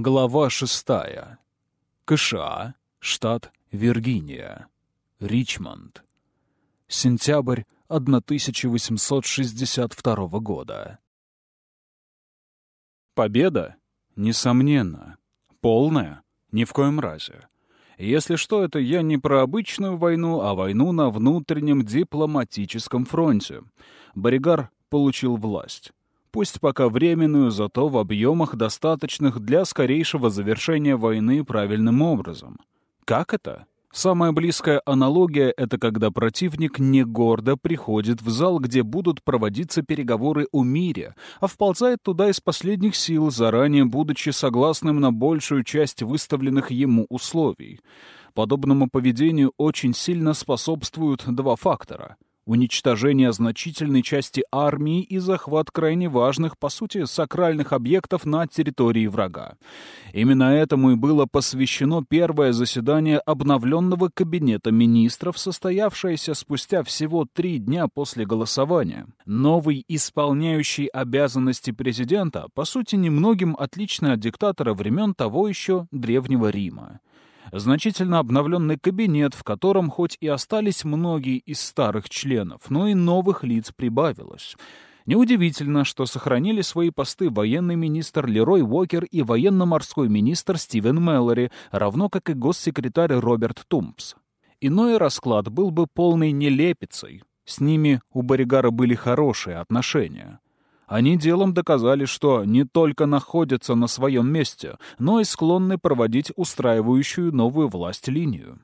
Глава шестая. КША, штат Виргиния. Ричмонд. Сентябрь 1862 года. Победа? Несомненно. Полная? Ни в коем разе. Если что, это я не про обычную войну, а войну на внутреннем дипломатическом фронте. Боригар получил власть. Пусть пока временную, зато в объемах, достаточных для скорейшего завершения войны правильным образом. Как это? Самая близкая аналогия — это когда противник не гордо приходит в зал, где будут проводиться переговоры о мире, а вползает туда из последних сил, заранее будучи согласным на большую часть выставленных ему условий. Подобному поведению очень сильно способствуют два фактора — уничтожение значительной части армии и захват крайне важных, по сути, сакральных объектов на территории врага. Именно этому и было посвящено первое заседание обновленного кабинета министров, состоявшееся спустя всего три дня после голосования. Новый исполняющий обязанности президента, по сути, немногим отличный от диктатора времен того еще Древнего Рима значительно обновленный кабинет, в котором хоть и остались многие из старых членов, но и новых лиц прибавилось. Неудивительно, что сохранили свои посты военный министр Лерой Уокер и военно-морской министр Стивен Мэллори, равно как и госсекретарь Роберт Тумпс. Иной расклад был бы полной нелепицей. С ними у Боригара были хорошие отношения. Они делом доказали, что не только находятся на своем месте, но и склонны проводить устраивающую новую власть линию.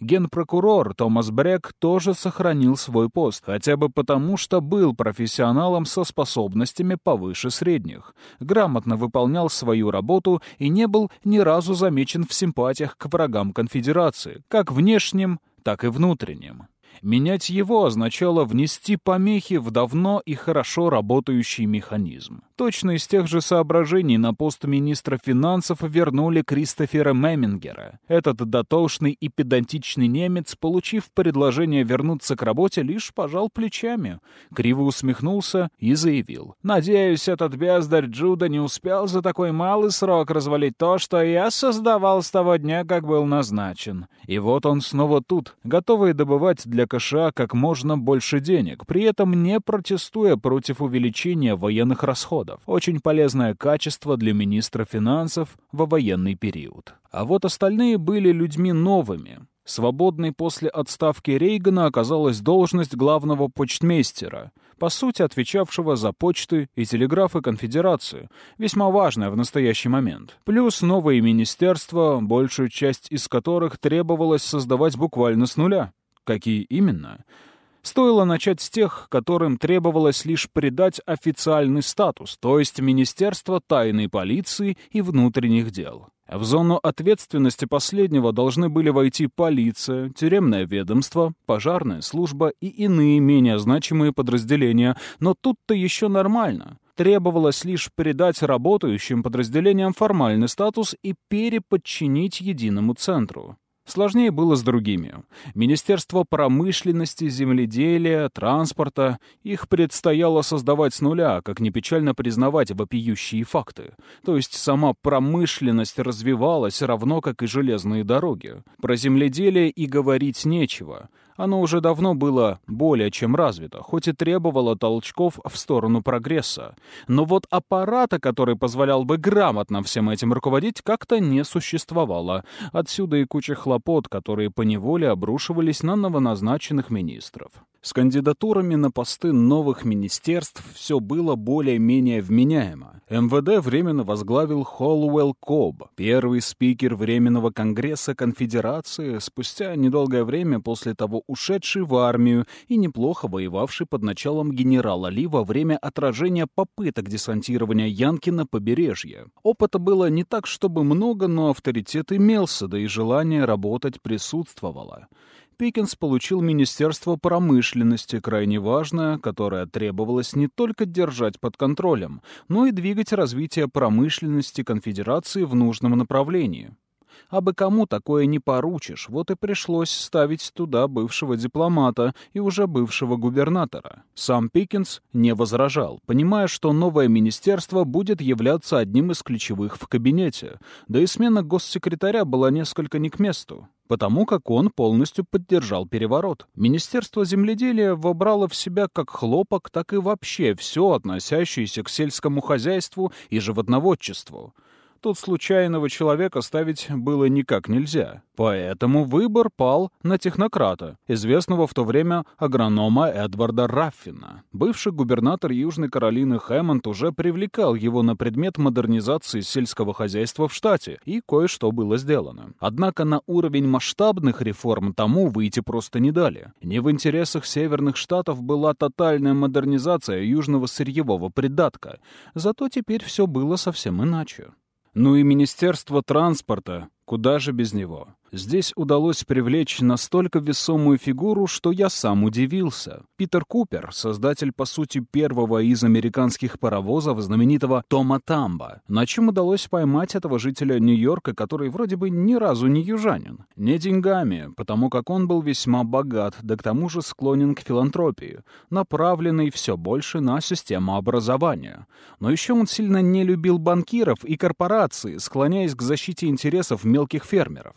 Генпрокурор Томас Брек тоже сохранил свой пост, хотя бы потому, что был профессионалом со способностями повыше средних, грамотно выполнял свою работу и не был ни разу замечен в симпатиях к врагам конфедерации, как внешним, так и внутренним. Менять его означало внести помехи в давно и хорошо работающий механизм. Точно из тех же соображений на пост министра финансов вернули Кристофера Мемингера. Этот дотошный и педантичный немец, получив предложение вернуться к работе, лишь пожал плечами, криво усмехнулся и заявил. «Надеюсь, этот бездарь Джуда не успел за такой малый срок развалить то, что я создавал с того дня, как был назначен. И вот он снова тут, готовый добывать для КША как можно больше денег, при этом не протестуя против увеличения военных расходов. Очень полезное качество для министра финансов во военный период. А вот остальные были людьми новыми. Свободной после отставки Рейгана оказалась должность главного почтмейстера, по сути отвечавшего за почты и телеграфы конфедерации, весьма важная в настоящий момент. Плюс новые министерства, большую часть из которых требовалось создавать буквально с нуля. Какие именно? Стоило начать с тех, которым требовалось лишь придать официальный статус, то есть Министерство тайной полиции и внутренних дел. В зону ответственности последнего должны были войти полиция, тюремное ведомство, пожарная служба и иные менее значимые подразделения, но тут-то еще нормально. Требовалось лишь придать работающим подразделениям формальный статус и переподчинить единому центру. Сложнее было с другими. Министерство промышленности, земледелия, транспорта. Их предстояло создавать с нуля, как не печально признавать вопиющие факты. То есть сама промышленность развивалась равно, как и железные дороги. Про земледелие и говорить нечего. Оно уже давно было более чем развито, хоть и требовало толчков в сторону прогресса. Но вот аппарата, который позволял бы грамотно всем этим руководить, как-то не существовало. Отсюда и куча хлопот, которые поневоле обрушивались на новоназначенных министров. С кандидатурами на посты новых министерств все было более-менее вменяемо. МВД временно возглавил Холлуэлл Коб, первый спикер Временного конгресса конфедерации, спустя недолгое время после того ушедший в армию и неплохо воевавший под началом генерала Ли во время отражения попыток десантирования Янки на побережье. Опыта было не так, чтобы много, но авторитет имелся, да и желание работать присутствовало. Пикинс получил Министерство промышленности, крайне важное, которое требовалось не только держать под контролем, но и двигать развитие промышленности конфедерации в нужном направлении. А бы кому такое не поручишь, вот и пришлось ставить туда бывшего дипломата и уже бывшего губернатора. Сам Пикинс не возражал, понимая, что новое министерство будет являться одним из ключевых в кабинете, да и смена госсекретаря была несколько не к месту потому как он полностью поддержал переворот. Министерство земледелия вобрало в себя как хлопок, так и вообще все, относящееся к сельскому хозяйству и животноводчеству. Тут случайного человека ставить было никак нельзя. Поэтому выбор пал на технократа, известного в то время агронома Эдварда Раффина. Бывший губернатор Южной Каролины Хэммонд уже привлекал его на предмет модернизации сельского хозяйства в штате, и кое-что было сделано. Однако на уровень масштабных реформ тому выйти просто не дали. Не в интересах северных штатов была тотальная модернизация южного сырьевого придатка, зато теперь все было совсем иначе. Ну и Министерство транспорта, куда же без него? Здесь удалось привлечь настолько весомую фигуру, что я сам удивился. Питер Купер, создатель, по сути, первого из американских паровозов, знаменитого Тома Тамба, на чем удалось поймать этого жителя Нью-Йорка, который вроде бы ни разу не южанин. Не деньгами, потому как он был весьма богат, да к тому же склонен к филантропии, направленный все больше на систему образования. Но еще он сильно не любил банкиров и корпорации, склоняясь к защите интересов мелких фермеров.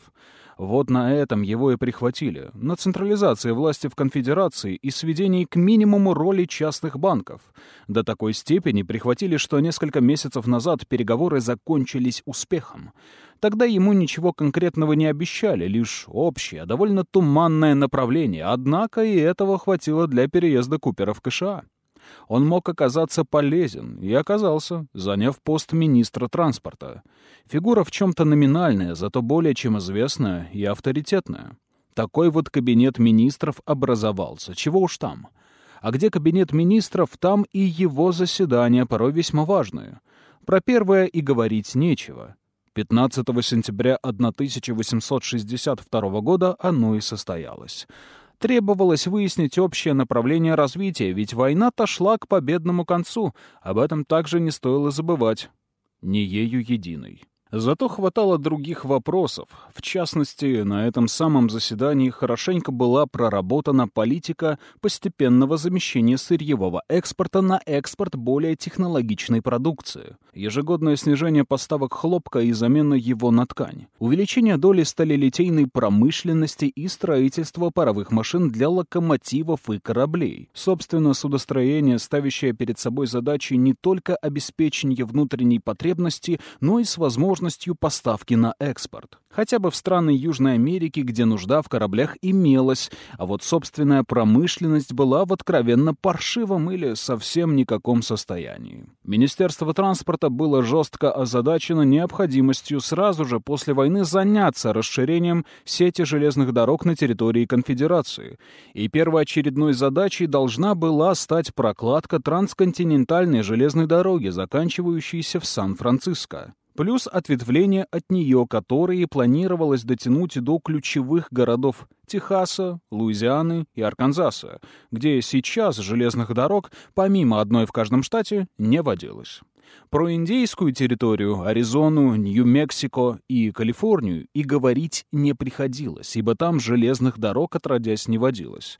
Вот на этом его и прихватили. На централизации власти в конфедерации и сведении к минимуму роли частных банков. До такой степени прихватили, что несколько месяцев назад переговоры закончились успехом. Тогда ему ничего конкретного не обещали, лишь общее, довольно туманное направление, однако и этого хватило для переезда Купера в КША он мог оказаться полезен, и оказался, заняв пост министра транспорта. Фигура в чем-то номинальная, зато более чем известная и авторитетная. Такой вот кабинет министров образовался, чего уж там. А где кабинет министров, там и его заседания, порой весьма важные. Про первое и говорить нечего. 15 сентября 1862 года оно и состоялось. Требовалось выяснить общее направление развития, ведь война-то шла к победному концу. Об этом также не стоило забывать. Не ею единой. Зато хватало других вопросов. В частности, на этом самом заседании хорошенько была проработана политика постепенного замещения сырьевого экспорта на экспорт более технологичной продукции. Ежегодное снижение поставок хлопка и замена его на ткань. Увеличение доли сталелитейной промышленности и строительство паровых машин для локомотивов и кораблей. Собственно, судостроение, ставящее перед собой задачи не только обеспечения внутренней потребности, но и с возможностью возможностью поставки на экспорт. Хотя бы в страны Южной Америки, где нужда в кораблях имелась, а вот собственная промышленность была в откровенно паршивом или совсем никаком состоянии. Министерство транспорта было жестко озадачено необходимостью сразу же после войны заняться расширением сети железных дорог на территории конфедерации. И первоочередной задачей должна была стать прокладка трансконтинентальной железной дороги, заканчивающейся в Сан-Франциско плюс ответвления от нее, которые планировалось дотянуть до ключевых городов Техаса, Луизианы и Арканзаса, где сейчас железных дорог, помимо одной в каждом штате, не водилось. Про индейскую территорию, Аризону, Нью-Мексико и Калифорнию и говорить не приходилось, ибо там железных дорог отродясь не водилось.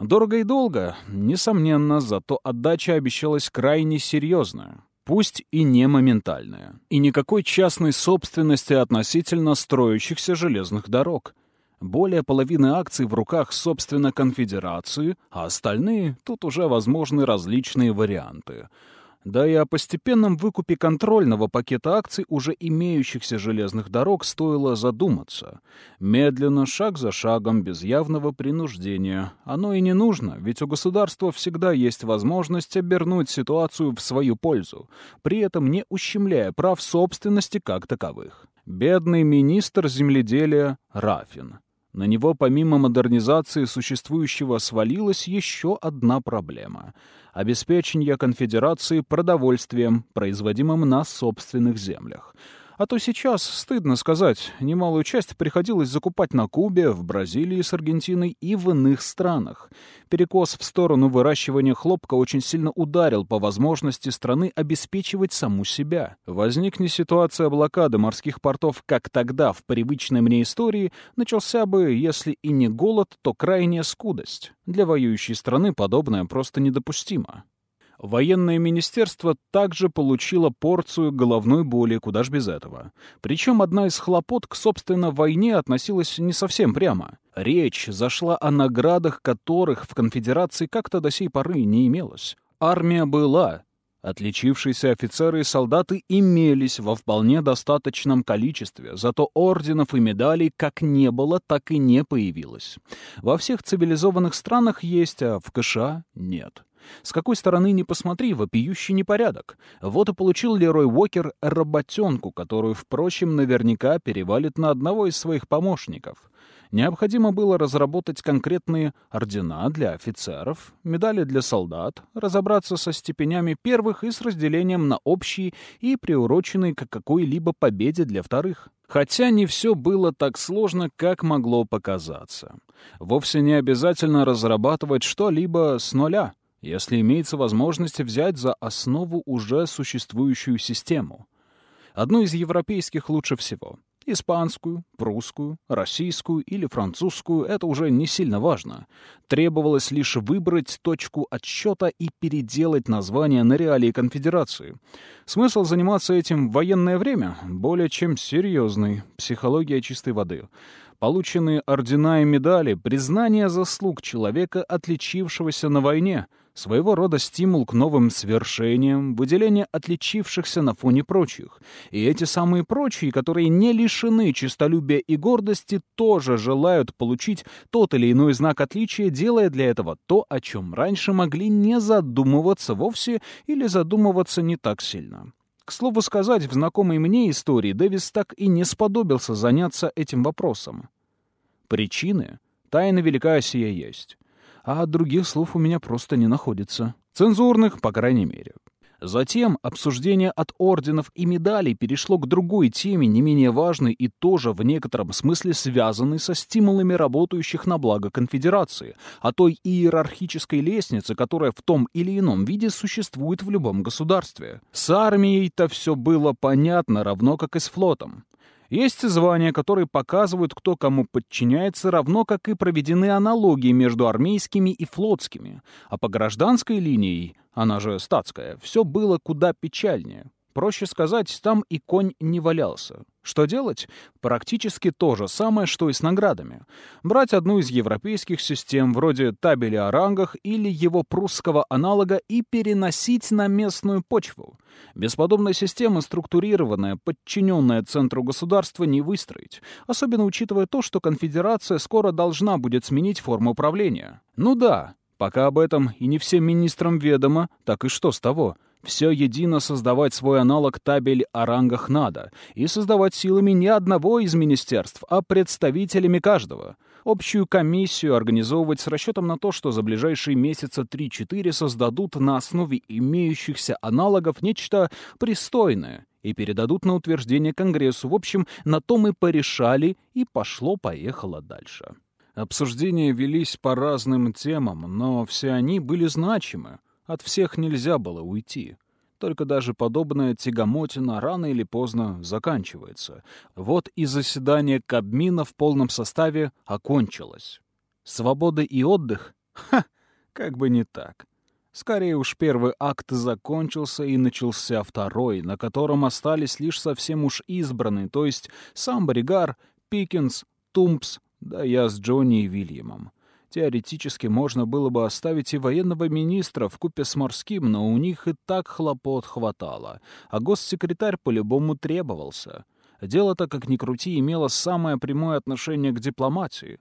Дорого и долго, несомненно, зато отдача обещалась крайне серьезная пусть и не моментальная, и никакой частной собственности относительно строящихся железных дорог. Более половины акций в руках, собственно, конфедерации, а остальные тут уже возможны различные варианты — да и о постепенном выкупе контрольного пакета акций уже имеющихся железных дорог стоило задуматься. Медленно, шаг за шагом, без явного принуждения. Оно и не нужно, ведь у государства всегда есть возможность обернуть ситуацию в свою пользу, при этом не ущемляя прав собственности как таковых. Бедный министр земледелия Рафин. На него помимо модернизации существующего свалилась еще одна проблема — обеспечение конфедерации продовольствием, производимым на собственных землях. А то сейчас, стыдно сказать, немалую часть приходилось закупать на Кубе, в Бразилии с Аргентиной и в иных странах. Перекос в сторону выращивания хлопка очень сильно ударил по возможности страны обеспечивать саму себя. Возникне ситуация блокады морских портов, как тогда, в привычной мне истории, начался бы, если и не голод, то крайняя скудость. Для воюющей страны подобное просто недопустимо. Военное министерство также получило порцию головной боли, куда ж без этого. Причем одна из хлопот к, собственно, войне относилась не совсем прямо. Речь зашла о наградах, которых в конфедерации как-то до сей поры не имелось. Армия была, Отличившиеся офицеры и солдаты имелись во вполне достаточном количестве, зато орденов и медалей как не было, так и не появилось. Во всех цивилизованных странах есть, а в КША нет. С какой стороны ни посмотри, вопиющий непорядок. Вот и получил Лерой Уокер работенку, которую, впрочем, наверняка перевалит на одного из своих помощников. Необходимо было разработать конкретные ордена для офицеров, медали для солдат, разобраться со степенями первых и с разделением на общие и приуроченные к какой-либо победе для вторых. Хотя не все было так сложно, как могло показаться. Вовсе не обязательно разрабатывать что-либо с нуля — если имеется возможность взять за основу уже существующую систему. Одну из европейских лучше всего. Испанскую, прусскую, российскую или французскую — это уже не сильно важно. Требовалось лишь выбрать точку отсчета и переделать название на реалии конфедерации. Смысл заниматься этим в военное время более чем серьезный. Психология чистой воды — полученные ордена и медали, признание заслуг человека, отличившегося на войне, своего рода стимул к новым свершениям, выделение отличившихся на фоне прочих. И эти самые прочие, которые не лишены честолюбия и гордости, тоже желают получить тот или иной знак отличия, делая для этого то, о чем раньше могли не задумываться вовсе или задумываться не так сильно. К слову сказать, в знакомой мне истории Дэвис так и не сподобился заняться этим вопросом. Причины тайна великая сия есть. А других слов у меня просто не находится. Цензурных, по крайней мере. Затем обсуждение от орденов и медалей перешло к другой теме, не менее важной и тоже в некотором смысле связанной со стимулами работающих на благо конфедерации, о той иерархической лестнице, которая в том или ином виде существует в любом государстве. С армией-то все было понятно, равно как и с флотом. Есть звания, которые показывают, кто кому подчиняется, равно как и проведены аналогии между армейскими и флотскими. А по гражданской линии, она же статская, все было куда печальнее. Проще сказать, там и конь не валялся. Что делать? Практически то же самое, что и с наградами. Брать одну из европейских систем, вроде табели о рангах или его прусского аналога, и переносить на местную почву. Без подобной системы структурированная, подчиненная центру государства не выстроить, особенно учитывая то, что конфедерация скоро должна будет сменить форму управления. Ну да, пока об этом и не всем министрам ведомо, так и что с того? Все едино создавать свой аналог табель о рангах надо, и создавать силами не одного из министерств, а представителями каждого. Общую комиссию организовывать с расчетом на то, что за ближайшие месяца 3-4 создадут на основе имеющихся аналогов нечто пристойное и передадут на утверждение Конгрессу. В общем, на то мы порешали, и пошло-поехало дальше. Обсуждения велись по разным темам, но все они были значимы. От всех нельзя было уйти. Только даже подобная тягомотина рано или поздно заканчивается. Вот и заседание Кабмина в полном составе окончилось. Свобода и отдых? Ха! Как бы не так. Скорее уж первый акт закончился и начался второй, на котором остались лишь совсем уж избранные, то есть сам Бригар, Пикинс, Тумпс, да я с Джонни и Вильямом. Теоретически можно было бы оставить и военного министра в купе с морским, но у них и так хлопот хватало, а госсекретарь по-любому требовался. Дело-то, как ни крути, имело самое прямое отношение к дипломатии.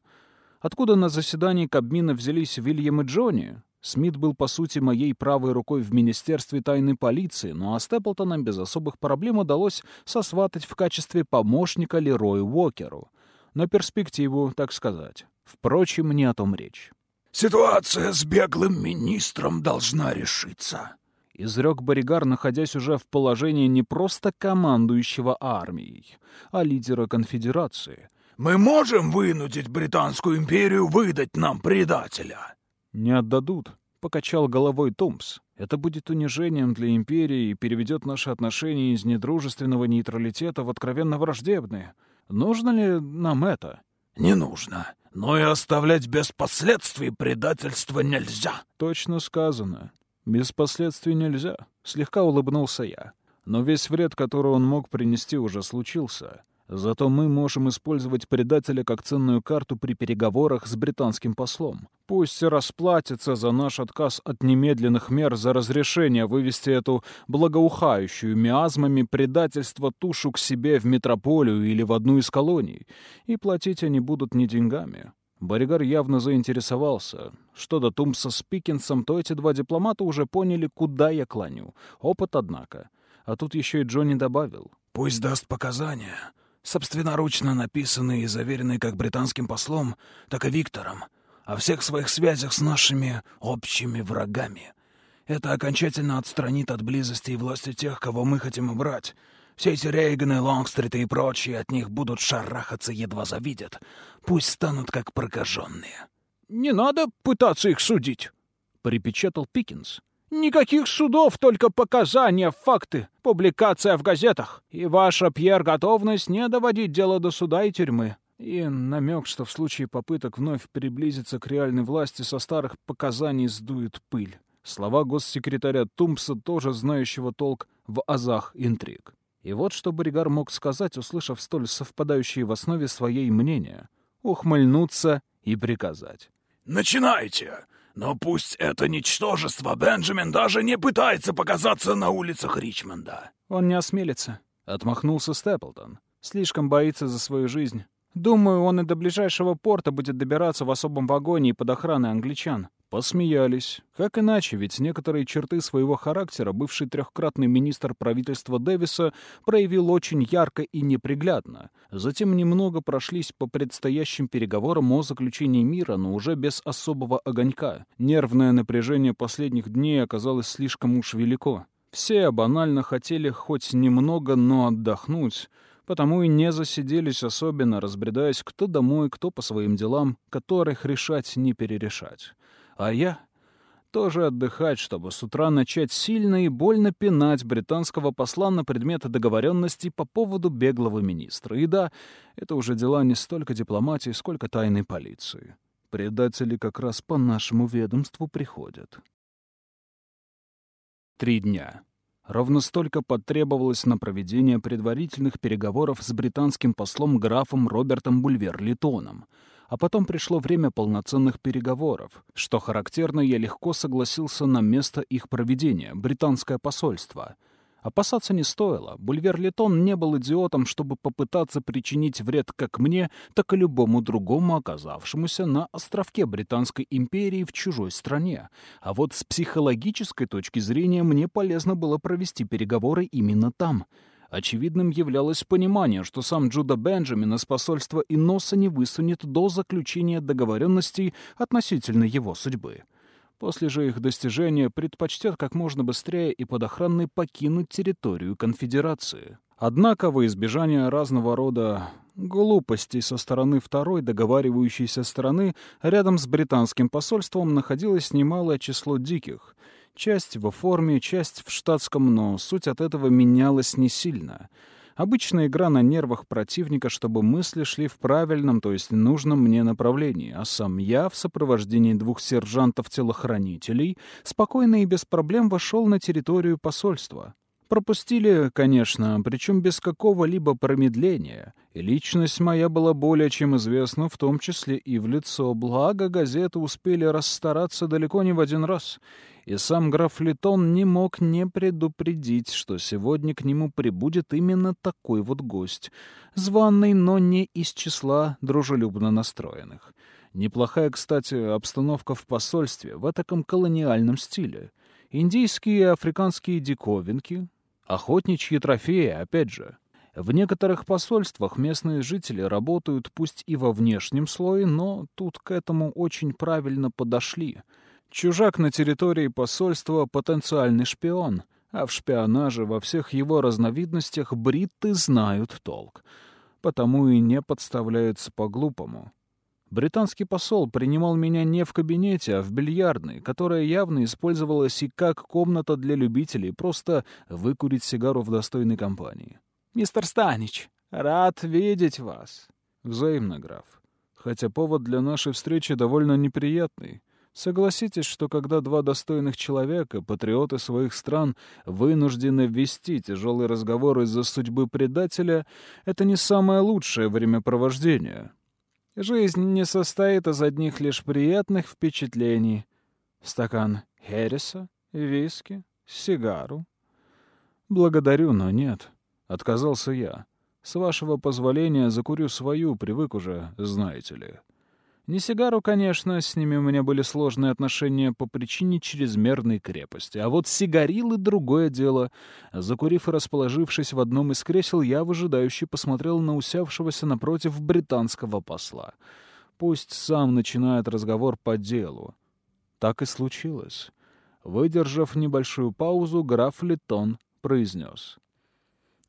Откуда на заседании Кабмина взялись Вильям и Джонни? Смит был, по сути, моей правой рукой в Министерстве тайной полиции, но а Степлтона без особых проблем удалось сосватать в качестве помощника Лерою Уокеру. На перспективу, так сказать. Впрочем, не о том речь. «Ситуация с беглым министром должна решиться. — изрек Боригар, находясь уже в положении не просто командующего армией, а лидера конфедерации. «Мы можем вынудить Британскую империю выдать нам предателя?» «Не отдадут», — покачал головой Томс. «Это будет унижением для империи и переведет наши отношения из недружественного нейтралитета в откровенно враждебные. Нужно ли нам это?» «Не нужно. Но и оставлять без последствий предательство нельзя». «Точно сказано. Без последствий нельзя», — слегка улыбнулся я. «Но весь вред, который он мог принести, уже случился. Зато мы можем использовать предателя как ценную карту при переговорах с британским послом. Пусть расплатится за наш отказ от немедленных мер за разрешение вывести эту благоухающую миазмами предательство тушу к себе в метрополию или в одну из колоний. И платить они будут не деньгами. Боригар явно заинтересовался. Что до Тумса с Пикинсом, то эти два дипломата уже поняли, куда я клоню. Опыт, однако. А тут еще и Джонни добавил. «Пусть даст показания» собственноручно написанный и заверенный как британским послом, так и Виктором, о всех своих связях с нашими общими врагами. Это окончательно отстранит от близости и власти тех, кого мы хотим убрать. Все эти Рейганы, Лонгстриты и прочие от них будут шарахаться, едва завидят. Пусть станут как прокаженные. «Не надо пытаться их судить», — припечатал Пикинс. Никаких судов, только показания, факты, публикация в газетах. И ваша, Пьер, готовность не доводить дело до суда и тюрьмы. И намек, что в случае попыток вновь приблизиться к реальной власти со старых показаний сдует пыль. Слова госсекретаря Тумпса, тоже знающего толк в азах интриг. И вот что Боригар мог сказать, услышав столь совпадающие в основе своей мнения. Ухмыльнуться и приказать. «Начинайте! Но пусть это ничтожество Бенджамин даже не пытается показаться на улицах Ричмонда. Он не осмелится, — отмахнулся Степлтон. Слишком боится за свою жизнь. Думаю, он и до ближайшего порта будет добираться в особом вагоне и под охраной англичан. Посмеялись. Как иначе, ведь некоторые черты своего характера бывший трехкратный министр правительства Дэвиса проявил очень ярко и неприглядно. Затем немного прошлись по предстоящим переговорам о заключении мира, но уже без особого огонька. Нервное напряжение последних дней оказалось слишком уж велико. Все банально хотели хоть немного, но отдохнуть, потому и не засиделись особенно, разбредаясь кто домой, кто по своим делам, которых решать не перерешать. А я тоже отдыхать, чтобы с утра начать сильно и больно пинать британского посла на предмет договоренности по поводу беглого министра. И да, это уже дела не столько дипломатии, сколько тайной полиции. Предатели как раз по нашему ведомству приходят. Три дня. Ровно столько потребовалось на проведение предварительных переговоров с британским послом графом Робертом Бульвер-Литоном — а потом пришло время полноценных переговоров. Что характерно, я легко согласился на место их проведения — британское посольство. Опасаться не стоило. Бульвер Летон не был идиотом, чтобы попытаться причинить вред как мне, так и любому другому, оказавшемуся на островке Британской империи в чужой стране. А вот с психологической точки зрения мне полезно было провести переговоры именно там — Очевидным являлось понимание, что сам Джуда Бенджамин из посольства и носа не высунет до заключения договоренностей относительно его судьбы. После же их достижения предпочтет как можно быстрее и под охраной покинуть территорию конфедерации. Однако во избежание разного рода глупостей со стороны второй договаривающейся стороны рядом с британским посольством находилось немалое число диких — Часть в форме, часть в штатском, но суть от этого менялась не сильно. Обычная игра на нервах противника, чтобы мысли шли в правильном, то есть нужном мне направлении, а сам я в сопровождении двух сержантов-телохранителей спокойно и без проблем вошел на территорию посольства. Пропустили, конечно, причем без какого-либо промедления. И личность моя была более чем известна, в том числе и в лицо. Благо, газеты успели расстараться далеко не в один раз. И сам граф Литон не мог не предупредить, что сегодня к нему прибудет именно такой вот гость. Званный, но не из числа дружелюбно настроенных. Неплохая, кстати, обстановка в посольстве в таком колониальном стиле. Индийские и африканские диковинки, охотничьи трофеи, опять же. В некоторых посольствах местные жители работают пусть и во внешнем слое, но тут к этому очень правильно подошли — Чужак на территории посольства — потенциальный шпион, а в шпионаже во всех его разновидностях бритты знают толк, потому и не подставляются по-глупому. Британский посол принимал меня не в кабинете, а в бильярдной, которая явно использовалась и как комната для любителей, просто выкурить сигару в достойной компании. «Мистер Станич, рад видеть вас!» «Взаимно, граф. Хотя повод для нашей встречи довольно неприятный. Согласитесь, что когда два достойных человека, патриоты своих стран, вынуждены вести тяжелый разговор из-за судьбы предателя, это не самое лучшее времяпровождение». Жизнь не состоит из одних лишь приятных впечатлений. Стакан хереса, виски, сигару. Благодарю, но нет. Отказался я. С вашего позволения закурю свою, привык уже, знаете ли. Не сигару, конечно, с ними у меня были сложные отношения по причине чрезмерной крепости. А вот сигарилы — другое дело. Закурив и расположившись в одном из кресел, я выжидающе посмотрел на усявшегося напротив британского посла. Пусть сам начинает разговор по делу. Так и случилось. Выдержав небольшую паузу, граф Литон произнес.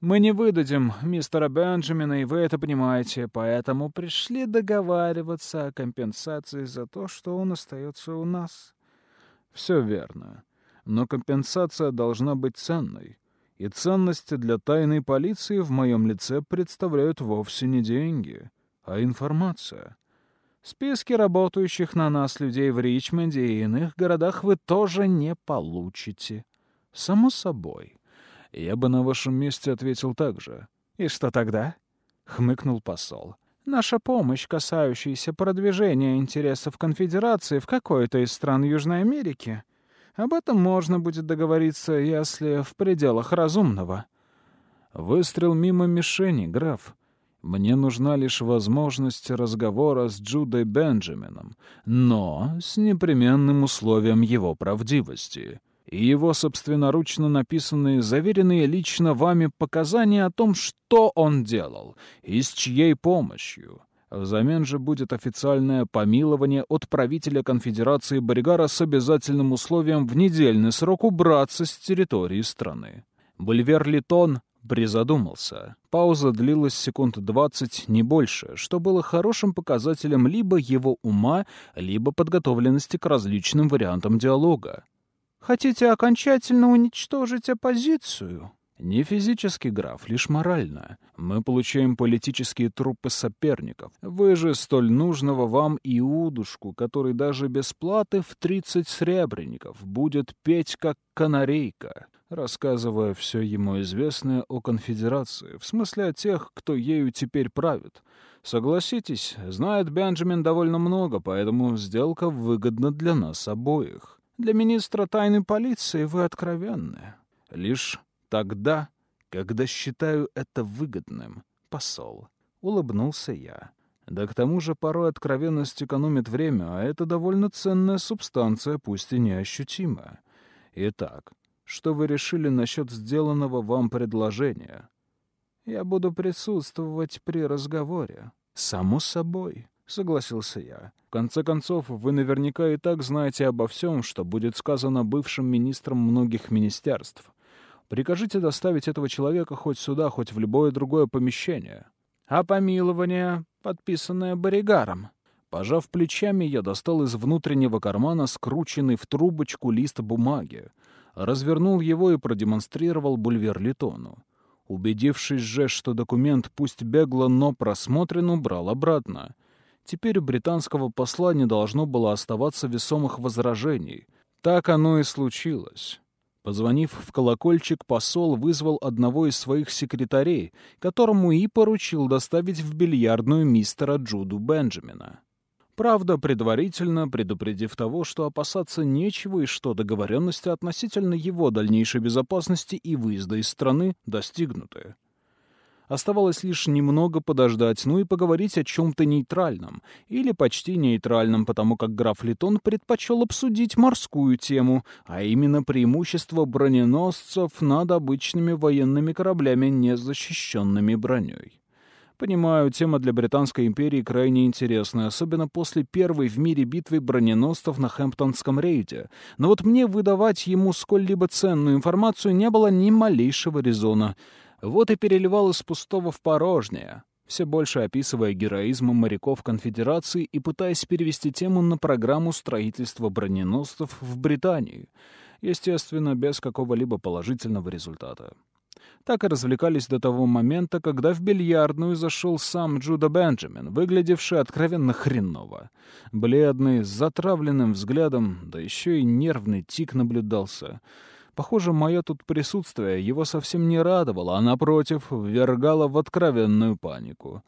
Мы не выдадим мистера Бенджамина, и вы это понимаете, поэтому пришли договариваться о компенсации за то, что он остается у нас. Все верно. Но компенсация должна быть ценной. И ценности для тайной полиции в моем лице представляют вовсе не деньги, а информация. Списки работающих на нас людей в Ричмонде и иных городах вы тоже не получите. Само собой. Я бы на вашем месте ответил так же. «И что тогда?» — хмыкнул посол. «Наша помощь, касающаяся продвижения интересов конфедерации в какой-то из стран Южной Америки, об этом можно будет договориться, если в пределах разумного». «Выстрел мимо мишени, граф. Мне нужна лишь возможность разговора с Джудой Бенджамином, но с непременным условием его правдивости» и его собственноручно написанные, заверенные лично вами показания о том, что он делал и с чьей помощью. Взамен же будет официальное помилование от правителя конфедерации Боригара с обязательным условием в недельный срок убраться с территории страны. Бульвер Литон призадумался. Пауза длилась секунд двадцать, не больше, что было хорошим показателем либо его ума, либо подготовленности к различным вариантам диалога. Хотите окончательно уничтожить оппозицию? Не физически, граф, лишь морально. Мы получаем политические трупы соперников. Вы же столь нужного вам Иудушку, который даже без платы в тридцать сребреников будет петь как канарейка, рассказывая все ему известное о конфедерации, в смысле о тех, кто ею теперь правит. Согласитесь, знает Бенджамин довольно много, поэтому сделка выгодна для нас обоих. Для министра тайной полиции вы откровенны. Лишь тогда, когда считаю это выгодным, посол. Улыбнулся я. Да к тому же порой откровенность экономит время, а это довольно ценная субстанция, пусть и неощутимая. Итак, что вы решили насчет сделанного вам предложения? Я буду присутствовать при разговоре. Само собой. — согласился я. «В конце концов, вы наверняка и так знаете обо всем, что будет сказано бывшим министром многих министерств. Прикажите доставить этого человека хоть сюда, хоть в любое другое помещение». «А помилование, подписанное Боригаром?» Пожав плечами, я достал из внутреннего кармана скрученный в трубочку лист бумаги, развернул его и продемонстрировал бульвер Литону. Убедившись же, что документ пусть бегло, но просмотрен, убрал обратно. Теперь у британского посла не должно было оставаться весомых возражений. Так оно и случилось. Позвонив в колокольчик, посол вызвал одного из своих секретарей, которому и поручил доставить в бильярдную мистера Джуду Бенджамина. Правда, предварительно предупредив того, что опасаться нечего и что договоренности относительно его дальнейшей безопасности и выезда из страны достигнуты. Оставалось лишь немного подождать, ну и поговорить о чем-то нейтральном. Или почти нейтральном, потому как граф Литон предпочел обсудить морскую тему, а именно преимущество броненосцев над обычными военными кораблями, не защищенными броней. Понимаю, тема для Британской империи крайне интересная, особенно после первой в мире битвы броненосцев на Хэмптонском рейде. Но вот мне выдавать ему сколь-либо ценную информацию не было ни малейшего резона. Вот и переливал из пустого в порожнее, все больше описывая героизм моряков Конфедерации и пытаясь перевести тему на программу строительства броненосцев в Британии. Естественно, без какого-либо положительного результата так и развлекались до того момента, когда в бильярдную зашел сам Джуда Бенджамин, выглядевший откровенно хреново. Бледный, с затравленным взглядом, да еще и нервный тик наблюдался. Похоже, мое тут присутствие его совсем не радовало, а, напротив, ввергало в откровенную панику.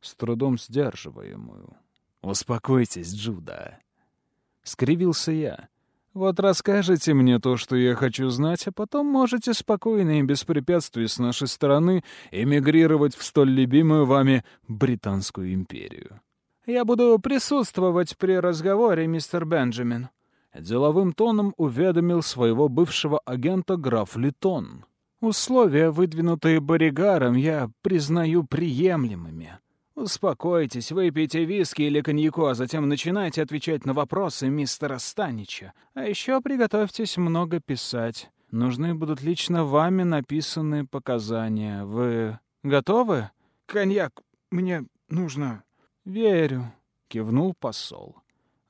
С трудом сдерживаемую. «Успокойтесь, Джуда!» — скривился я. Вот расскажите мне то, что я хочу знать, а потом можете спокойно и без препятствий с нашей стороны эмигрировать в столь любимую вами Британскую империю. Я буду присутствовать при разговоре, мистер Бенджамин. Деловым тоном уведомил своего бывшего агента граф Литон. Условия, выдвинутые Боригаром, я признаю приемлемыми. «Успокойтесь, выпейте виски или коньяку, а затем начинайте отвечать на вопросы мистера Станича. А еще приготовьтесь много писать. Нужны будут лично вами написанные показания. Вы готовы?» «Коньяк мне нужно...» «Верю», — кивнул посол.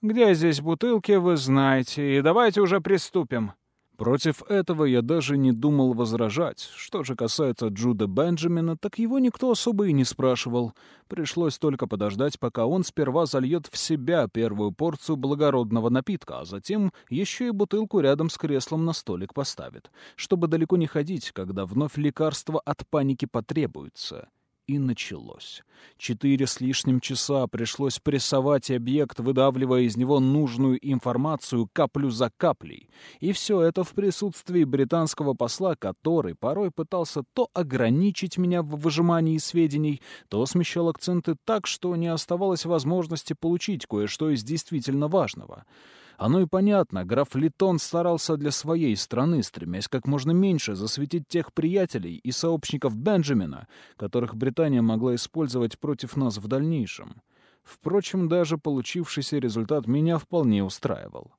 «Где здесь бутылки, вы знаете, и давайте уже приступим». Против этого я даже не думал возражать. Что же касается Джуда Бенджамина, так его никто особо и не спрашивал. Пришлось только подождать, пока он сперва зальет в себя первую порцию благородного напитка, а затем еще и бутылку рядом с креслом на столик поставит, чтобы далеко не ходить, когда вновь лекарство от паники потребуется. И началось. Четыре с лишним часа пришлось прессовать объект, выдавливая из него нужную информацию каплю за каплей. И все это в присутствии британского посла, который порой пытался то ограничить меня в выжимании сведений, то смещал акценты так, что не оставалось возможности получить кое-что из действительно важного. Оно и понятно, граф Литон старался для своей страны, стремясь как можно меньше засветить тех приятелей и сообщников Бенджамина, которых Британия могла использовать против нас в дальнейшем. Впрочем, даже получившийся результат меня вполне устраивал.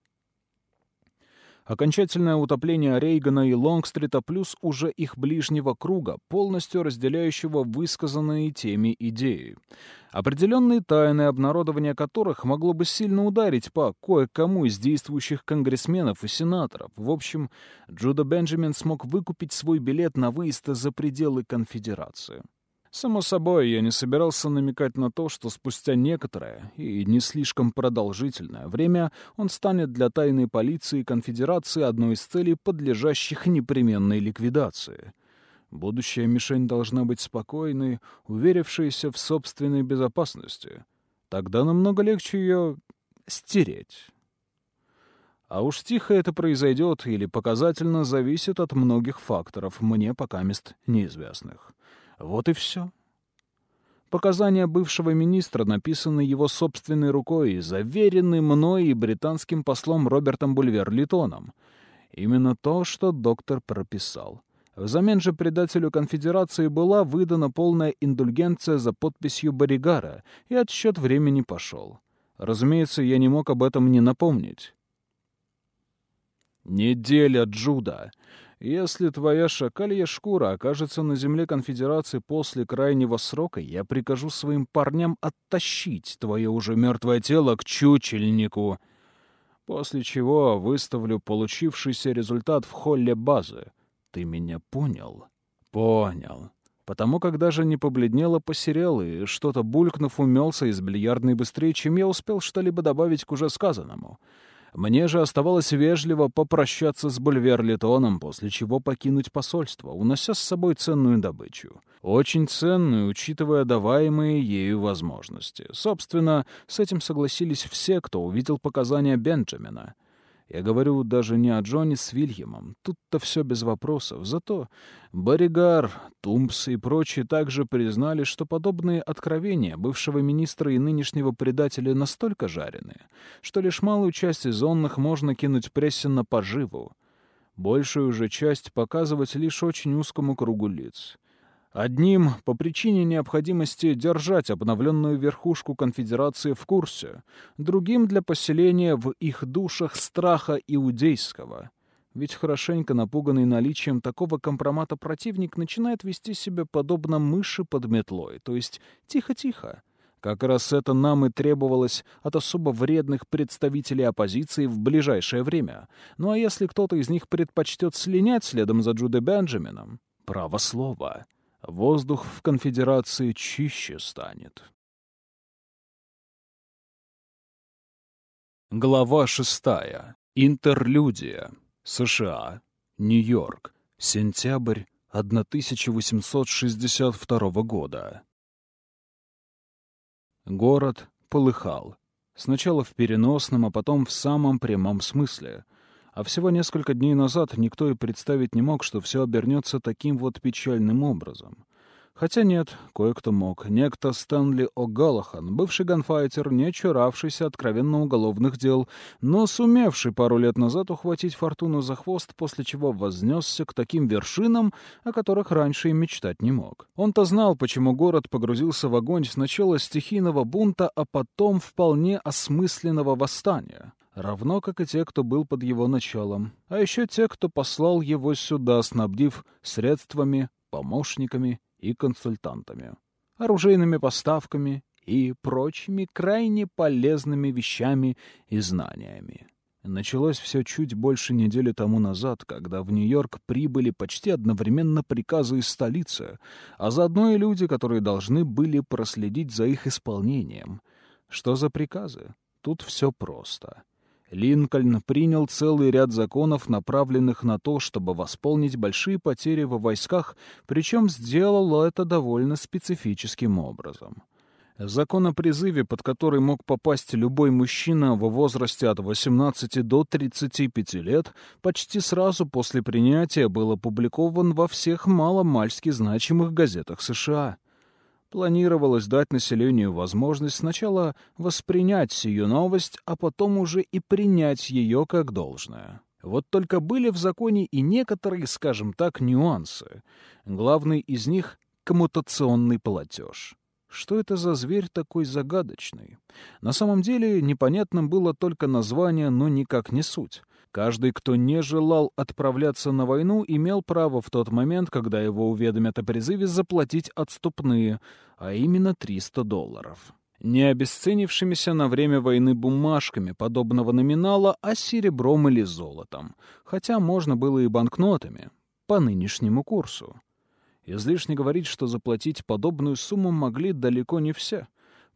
Окончательное утопление Рейгана и Лонгстрита плюс уже их ближнего круга, полностью разделяющего высказанные теми идеи. Определенные тайны, обнародование которых могло бы сильно ударить по кое-кому из действующих конгрессменов и сенаторов. В общем, Джуда Бенджамин смог выкупить свой билет на выезд за пределы конфедерации. Само собой, я не собирался намекать на то, что спустя некоторое и не слишком продолжительное время он станет для тайной полиции конфедерации одной из целей, подлежащих непременной ликвидации. Будущая мишень должна быть спокойной, уверившейся в собственной безопасности. Тогда намного легче ее стереть. А уж тихо это произойдет или показательно зависит от многих факторов, мне пока мест неизвестных. Вот и все. Показания бывшего министра написаны его собственной рукой и заверены мной и британским послом Робертом Бульвер-Литоном. Именно то, что доктор прописал. Взамен же предателю конфедерации была выдана полная индульгенция за подписью Боригара, и отсчет времени пошел. Разумеется, я не мог об этом не напомнить. «Неделя, Джуда! Если твоя шакалья шкура окажется на земле конфедерации после крайнего срока, я прикажу своим парням оттащить твое уже мертвое тело к чучельнику, после чего выставлю получившийся результат в холле базы. Ты меня понял? Понял. Потому как даже не побледнело, посерел и, что-то булькнув, умелся из бильярдной быстрее, чем я успел что-либо добавить к уже сказанному — мне же оставалось вежливо попрощаться с Бульвер-Литоном, после чего покинуть посольство, унося с собой ценную добычу. Очень ценную, учитывая даваемые ею возможности. Собственно, с этим согласились все, кто увидел показания Бенджамина — я говорю даже не о Джоне с Вильямом. Тут-то все без вопросов. Зато Боригар, Тумпс и прочие также признали, что подобные откровения бывшего министра и нынешнего предателя настолько жареные, что лишь малую часть из онных можно кинуть прессе на поживу. Большую же часть показывать лишь очень узкому кругу лиц. Одним — по причине необходимости держать обновленную верхушку конфедерации в курсе, другим — для поселения в их душах страха иудейского. Ведь хорошенько напуганный наличием такого компромата противник начинает вести себя подобно мыши под метлой, то есть тихо-тихо. Как раз это нам и требовалось от особо вредных представителей оппозиции в ближайшее время. Ну а если кто-то из них предпочтет слинять следом за Джуде Бенджамином? Право слово. Воздух в конфедерации чище станет. Глава шестая. Интерлюдия. США. Нью-Йорк. Сентябрь 1862 года. Город полыхал. Сначала в переносном, а потом в самом прямом смысле — а всего несколько дней назад никто и представить не мог, что все обернется таким вот печальным образом. Хотя нет, кое-кто мог. Некто Стэнли О'Галлахан, бывший ганфайтер, не чуравшийся откровенно уголовных дел, но сумевший пару лет назад ухватить фортуну за хвост, после чего вознесся к таким вершинам, о которых раньше и мечтать не мог. Он-то знал, почему город погрузился в огонь сначала стихийного бунта, а потом вполне осмысленного восстания равно как и те, кто был под его началом, а еще те, кто послал его сюда, снабдив средствами, помощниками и консультантами, оружейными поставками и прочими крайне полезными вещами и знаниями. Началось все чуть больше недели тому назад, когда в Нью-Йорк прибыли почти одновременно приказы из столицы, а заодно и люди, которые должны были проследить за их исполнением. Что за приказы? Тут все просто. Линкольн принял целый ряд законов, направленных на то, чтобы восполнить большие потери во войсках, причем сделал это довольно специфическим образом. Закон о призыве, под который мог попасть любой мужчина в возрасте от 18 до 35 лет, почти сразу после принятия был опубликован во всех маломальски значимых газетах США. Планировалось дать населению возможность сначала воспринять сию новость, а потом уже и принять ее как должное. Вот только были в законе и некоторые, скажем так, нюансы. Главный из них — коммутационный платеж. Что это за зверь такой загадочный? На самом деле непонятным было только название, но никак не суть. Каждый, кто не желал отправляться на войну, имел право в тот момент, когда его уведомят о призыве, заплатить отступные, а именно 300 долларов. Не обесценившимися на время войны бумажками подобного номинала, а серебром или золотом, хотя можно было и банкнотами, по нынешнему курсу. Излишне говорить, что заплатить подобную сумму могли далеко не все.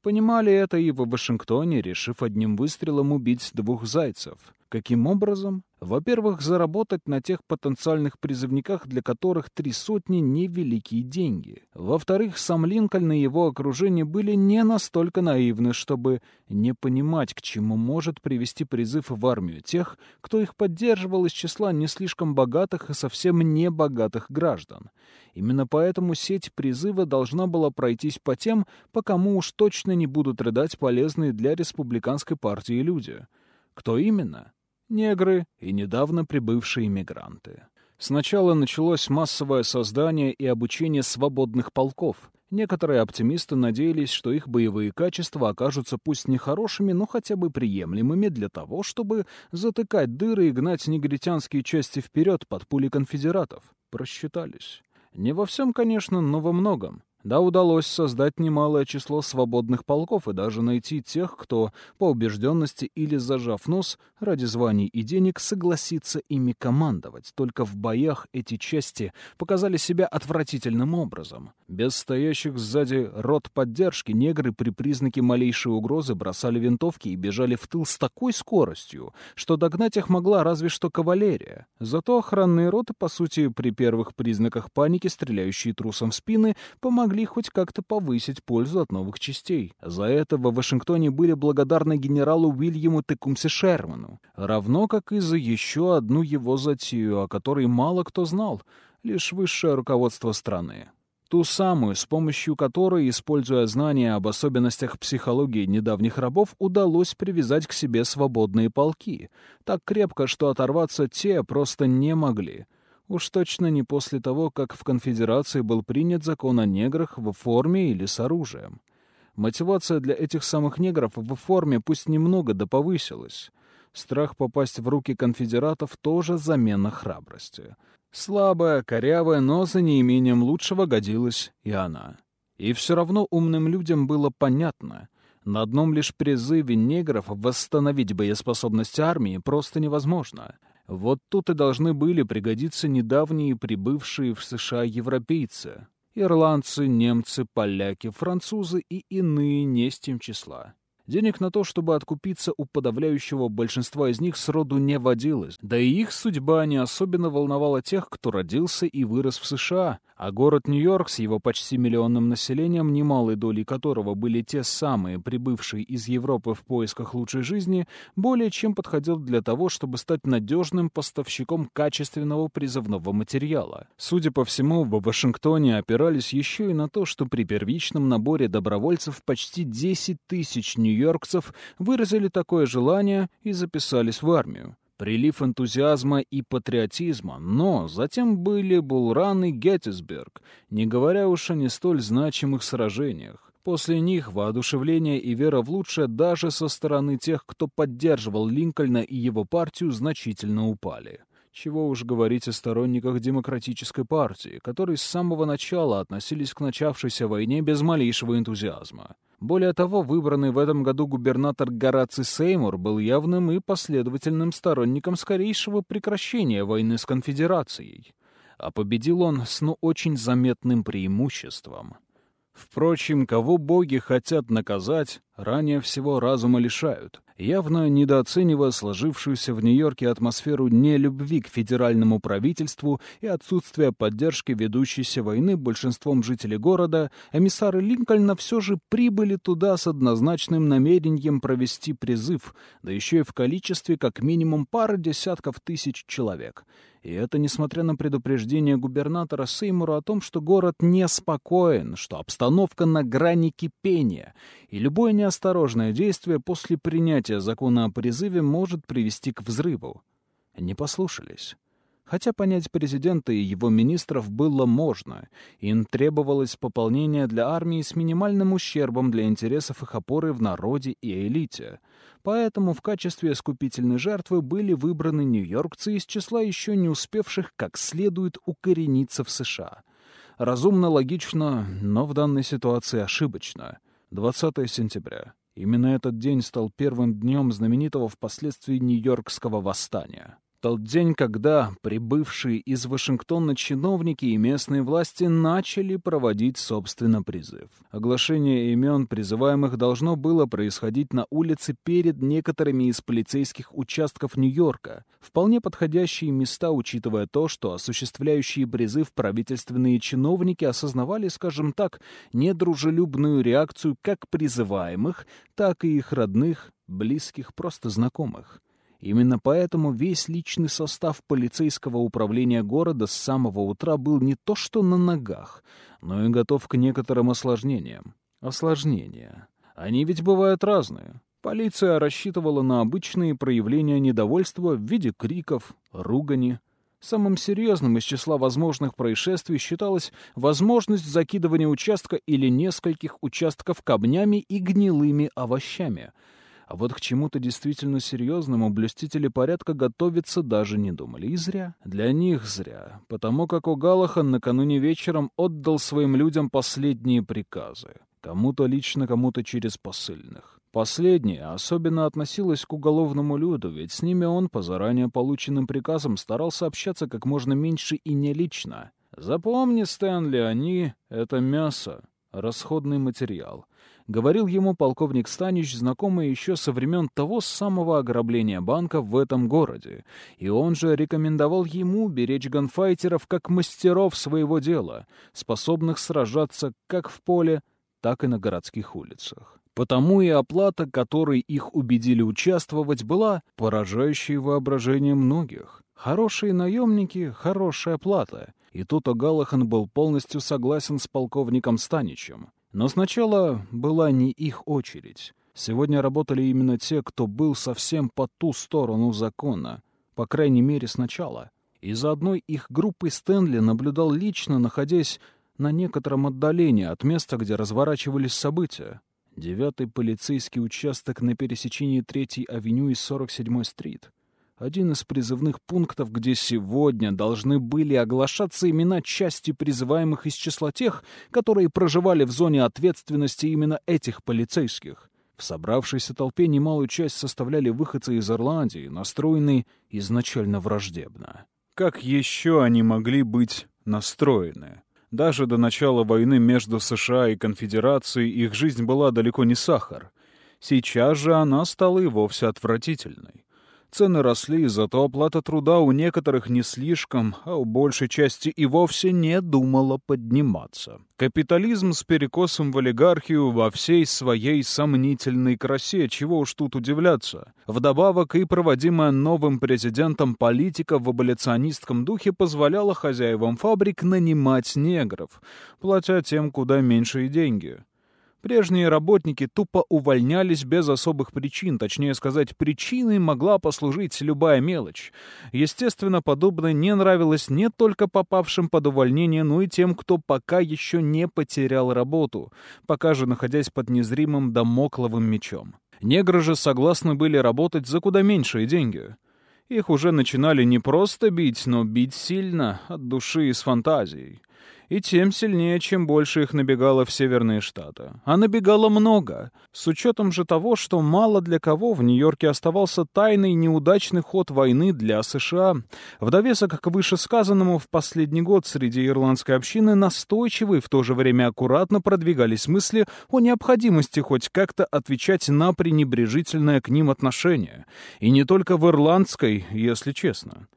Понимали это и в Вашингтоне, решив одним выстрелом убить двух зайцев — Каким образом? Во-первых, заработать на тех потенциальных призывниках, для которых три сотни — невеликие деньги. Во-вторых, сам Линкольн и его окружение были не настолько наивны, чтобы не понимать, к чему может привести призыв в армию тех, кто их поддерживал из числа не слишком богатых и совсем не богатых граждан. Именно поэтому сеть призыва должна была пройтись по тем, по кому уж точно не будут рыдать полезные для республиканской партии люди. Кто именно? Негры и недавно прибывшие иммигранты. Сначала началось массовое создание и обучение свободных полков. Некоторые оптимисты надеялись, что их боевые качества окажутся пусть не хорошими, но хотя бы приемлемыми для того, чтобы затыкать дыры и гнать негритянские части вперед под пули конфедератов. Просчитались. Не во всем, конечно, но во многом. Да, удалось создать немалое число свободных полков и даже найти тех, кто, по убежденности или зажав нос, ради званий и денег согласится ими командовать. Только в боях эти части показали себя отвратительным образом. Без стоящих сзади рот поддержки негры при признаке малейшей угрозы бросали винтовки и бежали в тыл с такой скоростью, что догнать их могла разве что кавалерия. Зато охранные роты, по сути, при первых признаках паники, стреляющие трусом в спины, помогали могли хоть как-то повысить пользу от новых частей. За это в Вашингтоне были благодарны генералу Уильяму Текумсе Шерману, равно как и за еще одну его затею, о которой мало кто знал, лишь высшее руководство страны. Ту самую, с помощью которой, используя знания об особенностях психологии недавних рабов, удалось привязать к себе свободные полки, так крепко, что оторваться те просто не могли — Уж точно не после того, как в конфедерации был принят закон о неграх в форме или с оружием. Мотивация для этих самых негров в форме пусть немного да повысилась. Страх попасть в руки конфедератов тоже замена храбрости. Слабая, корявая, но за неимением лучшего годилась и она. И все равно умным людям было понятно — на одном лишь призыве негров восстановить боеспособность армии просто невозможно. Вот тут и должны были пригодиться недавние прибывшие в США европейцы. Ирландцы, немцы, поляки, французы и иные не с тем числа. Денег на то, чтобы откупиться у подавляющего большинства из них сроду не водилось. Да и их судьба не особенно волновала тех, кто родился и вырос в США, а город Нью-Йорк с его почти миллионным населением, немалой долей которого были те самые, прибывшие из Европы в поисках лучшей жизни, более чем подходил для того, чтобы стать надежным поставщиком качественного призывного материала. Судя по всему, в Вашингтоне опирались еще и на то, что при первичном наборе добровольцев почти 10 тысяч нью-йоркцев выразили такое желание и записались в армию прилив энтузиазма и патриотизма, но затем были Булран и Геттисберг, не говоря уж о не столь значимых сражениях. После них воодушевление и вера в лучшее даже со стороны тех, кто поддерживал Линкольна и его партию, значительно упали. Чего уж говорить о сторонниках Демократической партии, которые с самого начала относились к начавшейся войне без малейшего энтузиазма. Более того, выбранный в этом году губернатор Гораций Сеймур был явным и последовательным сторонником скорейшего прекращения войны с конфедерацией. А победил он с ну очень заметным преимуществом. Впрочем, кого боги хотят наказать, ранее всего разума лишают явно недооценивая сложившуюся в Нью-Йорке атмосферу нелюбви к федеральному правительству и отсутствие поддержки ведущейся войны большинством жителей города, эмиссары Линкольна все же прибыли туда с однозначным намерением провести призыв, да еще и в количестве как минимум пары десятков тысяч человек. И это несмотря на предупреждение губернатора Сеймура о том, что город неспокоен, что обстановка на грани кипения, и любое неосторожное действие после принятия закона о призыве может привести к взрыву. Не послушались. Хотя понять президента и его министров было можно. Им требовалось пополнение для армии с минимальным ущербом для интересов их опоры в народе и элите. Поэтому в качестве искупительной жертвы были выбраны нью-йоркцы из числа еще не успевших как следует укорениться в США. Разумно, логично, но в данной ситуации ошибочно. 20 сентября. Именно этот день стал первым днем знаменитого впоследствии Нью-Йоркского восстания. Тот день, когда прибывшие из Вашингтона чиновники и местные власти начали проводить, собственно, призыв. Оглашение имен призываемых должно было происходить на улице перед некоторыми из полицейских участков Нью-Йорка. Вполне подходящие места, учитывая то, что осуществляющие призыв правительственные чиновники осознавали, скажем так, недружелюбную реакцию как призываемых, так и их родных, близких, просто знакомых. Именно поэтому весь личный состав полицейского управления города с самого утра был не то что на ногах, но и готов к некоторым осложнениям. Осложнения. Они ведь бывают разные. Полиция рассчитывала на обычные проявления недовольства в виде криков, ругани. Самым серьезным из числа возможных происшествий считалась возможность закидывания участка или нескольких участков камнями и гнилыми овощами — а вот к чему-то действительно серьезному блюстители порядка готовиться даже не думали. И зря. Для них зря. Потому как О'Галлахан накануне вечером отдал своим людям последние приказы. Кому-то лично, кому-то через посыльных. Последнее особенно относилось к уголовному люду, ведь с ними он по заранее полученным приказам старался общаться как можно меньше и не лично. «Запомни, Стэнли, они — это мясо, расходный материал говорил ему полковник Станич, знакомый еще со времен того самого ограбления банка в этом городе, и он же рекомендовал ему беречь ганфайтеров как мастеров своего дела, способных сражаться как в поле, так и на городских улицах. Потому и оплата, которой их убедили участвовать, была поражающей воображение многих. Хорошие наемники — хорошая плата. И тут О'Галлахан был полностью согласен с полковником Станичем. Но сначала была не их очередь. Сегодня работали именно те, кто был совсем по ту сторону закона, по крайней мере, сначала. Из одной их группы Стэнли наблюдал лично, находясь на некотором отдалении от места, где разворачивались события. Девятый полицейский участок на пересечении Третьей авеню и 47-й стрит. Один из призывных пунктов, где сегодня должны были оглашаться имена части призываемых из числа тех, которые проживали в зоне ответственности именно этих полицейских. В собравшейся толпе немалую часть составляли выходцы из Ирландии, настроенные изначально враждебно. Как еще они могли быть настроены? Даже до начала войны между США и Конфедерацией их жизнь была далеко не сахар. Сейчас же она стала и вовсе отвратительной. Цены росли, зато оплата труда у некоторых не слишком, а у большей части и вовсе не думала подниматься. Капитализм с перекосом в олигархию во всей своей сомнительной красе, чего уж тут удивляться. Вдобавок и проводимая новым президентом политика в аболиционистском духе позволяла хозяевам фабрик нанимать негров, платя тем куда меньшие деньги. Прежние работники тупо увольнялись без особых причин, точнее сказать, причиной могла послужить любая мелочь. Естественно, подобное не нравилось не только попавшим под увольнение, но и тем, кто пока еще не потерял работу, пока же находясь под незримым домокловым мечом. Негры же согласны были работать за куда меньшие деньги. Их уже начинали не просто бить, но бить сильно, от души и с фантазией и тем сильнее, чем больше их набегало в северные штаты. А набегало много, с учетом же того, что мало для кого в Нью-Йорке оставался тайный неудачный ход войны для США. В довесок к вышесказанному в последний год среди ирландской общины настойчивые, в то же время аккуратно продвигались мысли о необходимости хоть как-то отвечать на пренебрежительное к ним отношение. И не только в ирландской, если честно.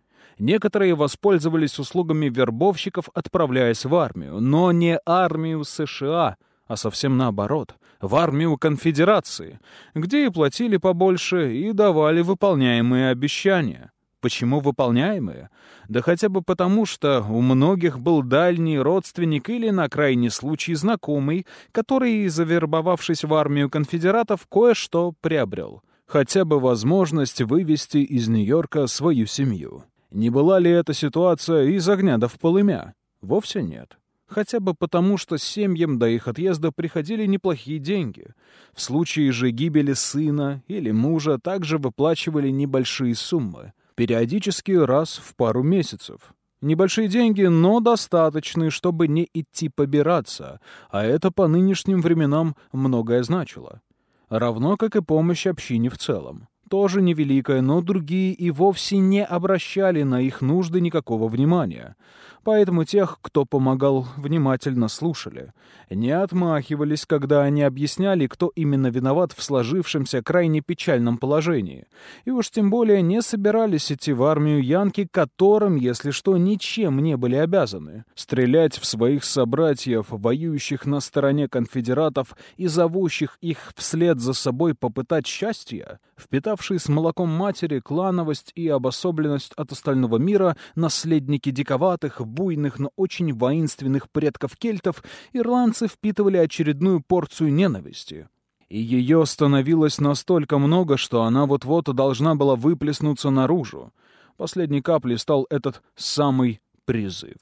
Некоторые воспользовались услугами вербовщиков, отправляясь в армию, но не армию США, а совсем наоборот, в армию конфедерации, где и платили побольше, и давали выполняемые обещания. Почему выполняемые? Да хотя бы потому, что у многих был дальний родственник или, на крайний случай, знакомый, который, завербовавшись в армию конфедератов, кое-что приобрел. Хотя бы возможность вывести из Нью-Йорка свою семью. Не была ли эта ситуация из огня до в полымя? Вовсе нет. Хотя бы потому, что семьям до их отъезда приходили неплохие деньги. В случае же гибели сына или мужа также выплачивали небольшие суммы. Периодически раз в пару месяцев. Небольшие деньги, но достаточные, чтобы не идти побираться, а это по нынешним временам многое значило. Равно как и помощь общине в целом тоже невеликая, но другие и вовсе не обращали на их нужды никакого внимания. Поэтому тех, кто помогал, внимательно слушали. Не отмахивались, когда они объясняли, кто именно виноват в сложившемся крайне печальном положении. И уж тем более не собирались идти в армию янки, которым, если что, ничем не были обязаны. Стрелять в своих собратьев, воюющих на стороне конфедератов и зовущих их вслед за собой попытать счастья, впитавшие с молоком матери клановость и обособленность от остального мира, наследники диковатых, буйных, но очень воинственных предков кельтов, ирландцы впитывали очередную порцию ненависти. И ее становилось настолько много, что она вот-вот должна была выплеснуться наружу. Последней каплей стал этот самый призыв.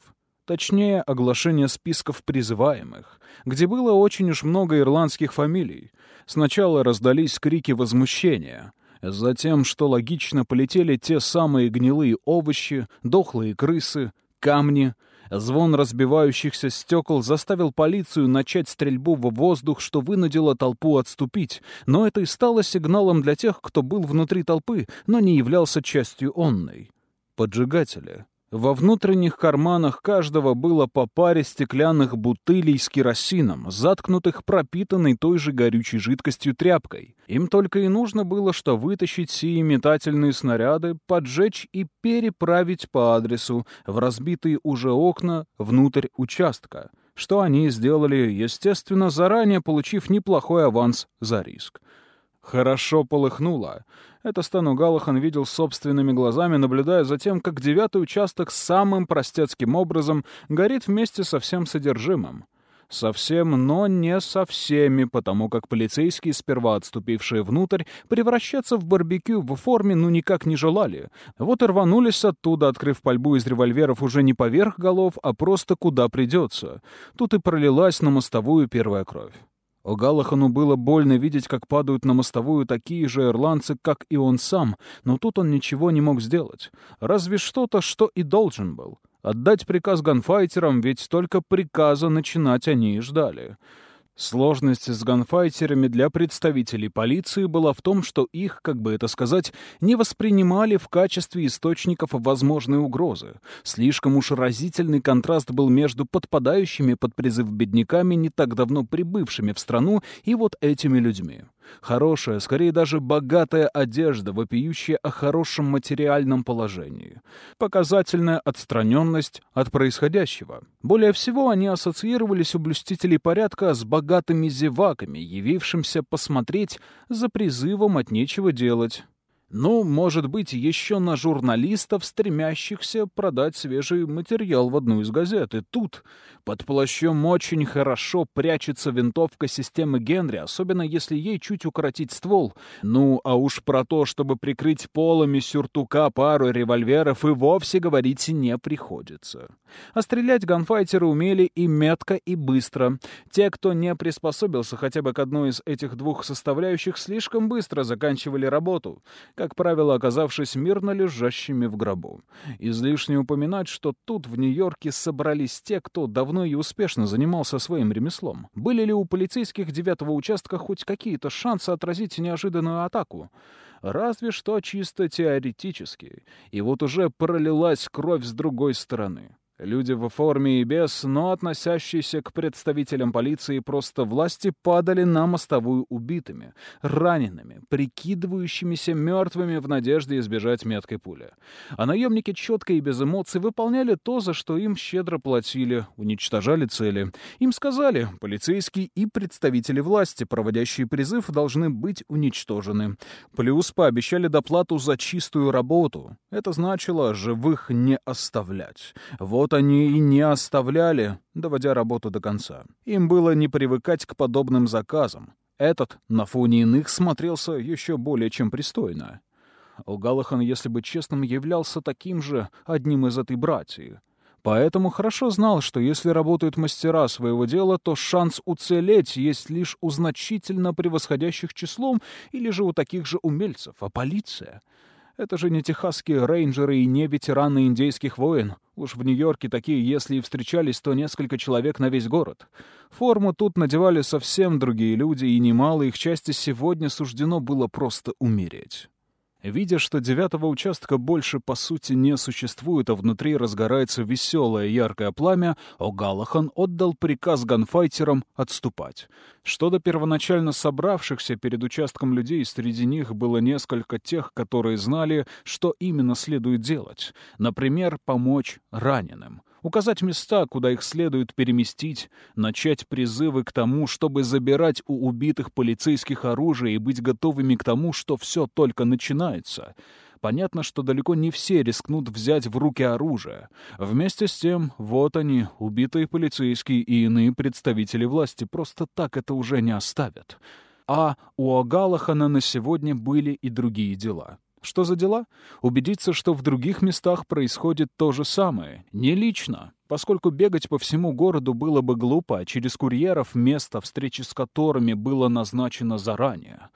Точнее, оглашение списков призываемых, где было очень уж много ирландских фамилий. Сначала раздались крики возмущения. Затем, что логично, полетели те самые гнилые овощи, дохлые крысы, камни. Звон разбивающихся стекол заставил полицию начать стрельбу в воздух, что вынудило толпу отступить. Но это и стало сигналом для тех, кто был внутри толпы, но не являлся частью онной. Поджигатели. Во внутренних карманах каждого было по паре стеклянных бутылей с керосином, заткнутых пропитанной той же горючей жидкостью тряпкой. Им только и нужно было, что вытащить сии метательные снаряды, поджечь и переправить по адресу в разбитые уже окна внутрь участка, что они сделали, естественно, заранее получив неплохой аванс за риск. Хорошо полыхнуло. Это Стану Галахан видел собственными глазами, наблюдая за тем, как девятый участок самым простецким образом горит вместе со всем содержимым. Совсем, но не со всеми, потому как полицейские, сперва отступившие внутрь, превращаться в барбекю в форме ну никак не желали. Вот и рванулись оттуда, открыв пальбу из револьверов уже не поверх голов, а просто куда придется. Тут и пролилась на мостовую первая кровь. О Галахану было больно видеть, как падают на мостовую такие же ирландцы, как и он сам, но тут он ничего не мог сделать. Разве что-то, что и должен был. Отдать приказ ганфайтерам, ведь только приказа начинать они и ждали. Сложность с ганфайтерами для представителей полиции была в том, что их, как бы это сказать, не воспринимали в качестве источников возможной угрозы. Слишком уж разительный контраст был между подпадающими под призыв бедняками, не так давно прибывшими в страну, и вот этими людьми. Хорошая, скорее даже богатая одежда, вопиющая о хорошем материальном положении. Показательная отстраненность от происходящего. Более всего они ассоциировались у блюстителей порядка с богатыми зеваками, явившимся посмотреть за призывом от нечего делать. Ну, может быть, еще на журналистов, стремящихся продать свежий материал в одну из газет. И тут под плащом очень хорошо прячется винтовка системы Генри, особенно если ей чуть укоротить ствол. Ну, а уж про то, чтобы прикрыть полами сюртука пару револьверов, и вовсе говорить не приходится. А стрелять ганфайтеры умели и метко, и быстро. Те, кто не приспособился хотя бы к одной из этих двух составляющих, слишком быстро заканчивали работу как правило, оказавшись мирно лежащими в гробу. Излишне упоминать, что тут, в Нью-Йорке, собрались те, кто давно и успешно занимался своим ремеслом. Были ли у полицейских девятого участка хоть какие-то шансы отразить неожиданную атаку? Разве что чисто теоретически. И вот уже пролилась кровь с другой стороны. Люди в форме и без, но относящиеся к представителям полиции просто власти падали на мостовую убитыми, ранеными, прикидывающимися мертвыми в надежде избежать меткой пули. А наемники четко и без эмоций выполняли то, за что им щедро платили, уничтожали цели. Им сказали, полицейские и представители власти, проводящие призыв, должны быть уничтожены. Плюс пообещали доплату за чистую работу. Это значило живых не оставлять. Вот вот они и не оставляли, доводя работу до конца. Им было не привыкать к подобным заказам. Этот на фоне иных смотрелся еще более чем пристойно. Галахан, если бы честным, являлся таким же одним из этой братьев. Поэтому хорошо знал, что если работают мастера своего дела, то шанс уцелеть есть лишь у значительно превосходящих числом или же у таких же умельцев. А полиция? Это же не техасские рейнджеры и не ветераны индейских войн. Уж в Нью-Йорке такие, если и встречались, то несколько человек на весь город. Форму тут надевали совсем другие люди, и немало их части сегодня суждено было просто умереть. Видя, что девятого участка больше, по сути, не существует, а внутри разгорается веселое яркое пламя, О'Галахан отдал приказ ганфайтерам отступать. Что до первоначально собравшихся перед участком людей, среди них было несколько тех, которые знали, что именно следует делать. Например, помочь раненым указать места, куда их следует переместить, начать призывы к тому, чтобы забирать у убитых полицейских оружие и быть готовыми к тому, что все только начинается. Понятно, что далеко не все рискнут взять в руки оружие. Вместе с тем, вот они, убитые полицейские и иные представители власти, просто так это уже не оставят. А у Агалахана на сегодня были и другие дела. Что за дела? Убедиться, что в других местах происходит то же самое. Не лично, поскольку бегать по всему городу было бы глупо, а через курьеров место, встречи с которыми было назначено заранее.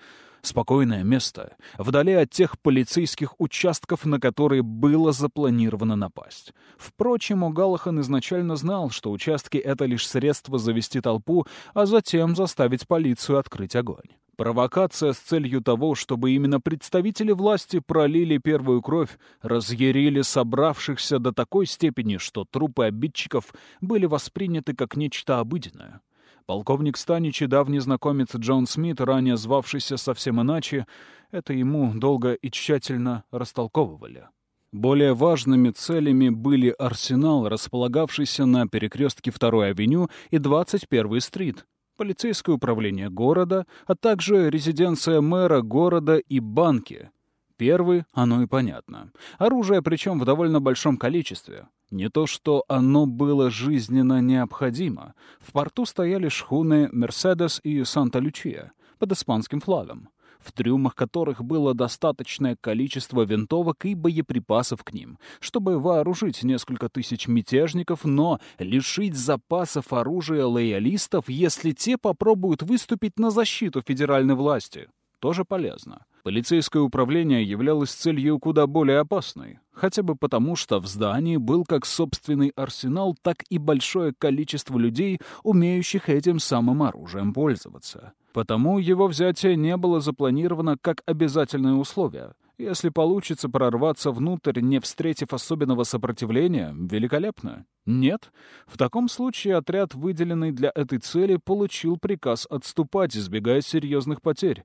Спокойное место, вдали от тех полицейских участков, на которые было запланировано напасть. Впрочем, О'Галлахан изначально знал, что участки — это лишь средство завести толпу, а затем заставить полицию открыть огонь. Провокация с целью того, чтобы именно представители власти пролили первую кровь, разъярили собравшихся до такой степени, что трупы обидчиков были восприняты как нечто обыденное. Полковник Станич и давний знакомец Джон Смит, ранее звавшийся совсем иначе, это ему долго и тщательно растолковывали. Более важными целями были арсенал, располагавшийся на перекрестке 2-й авеню и 21-й стрит, полицейское управление города, а также резиденция мэра города и банки. Первый — оно и понятно. Оружие, причем в довольно большом количестве. Не то, что оно было жизненно необходимо. В порту стояли шхуны «Мерседес» и «Санта-Лючия» под испанским флагом, в трюмах которых было достаточное количество винтовок и боеприпасов к ним, чтобы вооружить несколько тысяч мятежников, но лишить запасов оружия лоялистов, если те попробуют выступить на защиту федеральной власти, тоже полезно. Полицейское управление являлось целью куда более опасной, хотя бы потому, что в здании был как собственный арсенал, так и большое количество людей, умеющих этим самым оружием пользоваться. Потому его взятие не было запланировано как обязательное условие. Если получится прорваться внутрь, не встретив особенного сопротивления, великолепно. Нет. В таком случае отряд, выделенный для этой цели, получил приказ отступать, избегая серьезных потерь.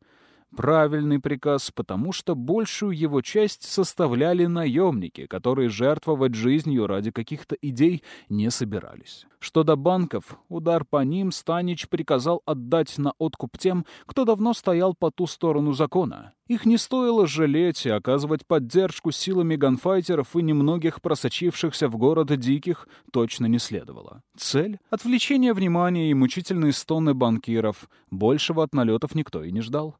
Правильный приказ, потому что большую его часть составляли наемники, которые жертвовать жизнью ради каких-то идей не собирались. Что до банков, удар по ним Станич приказал отдать на откуп тем, кто давно стоял по ту сторону закона. Их не стоило жалеть и оказывать поддержку силами ганфайтеров и немногих просочившихся в город диких точно не следовало. Цель — отвлечение внимания и мучительные стоны банкиров. Большего от налетов никто и не ждал.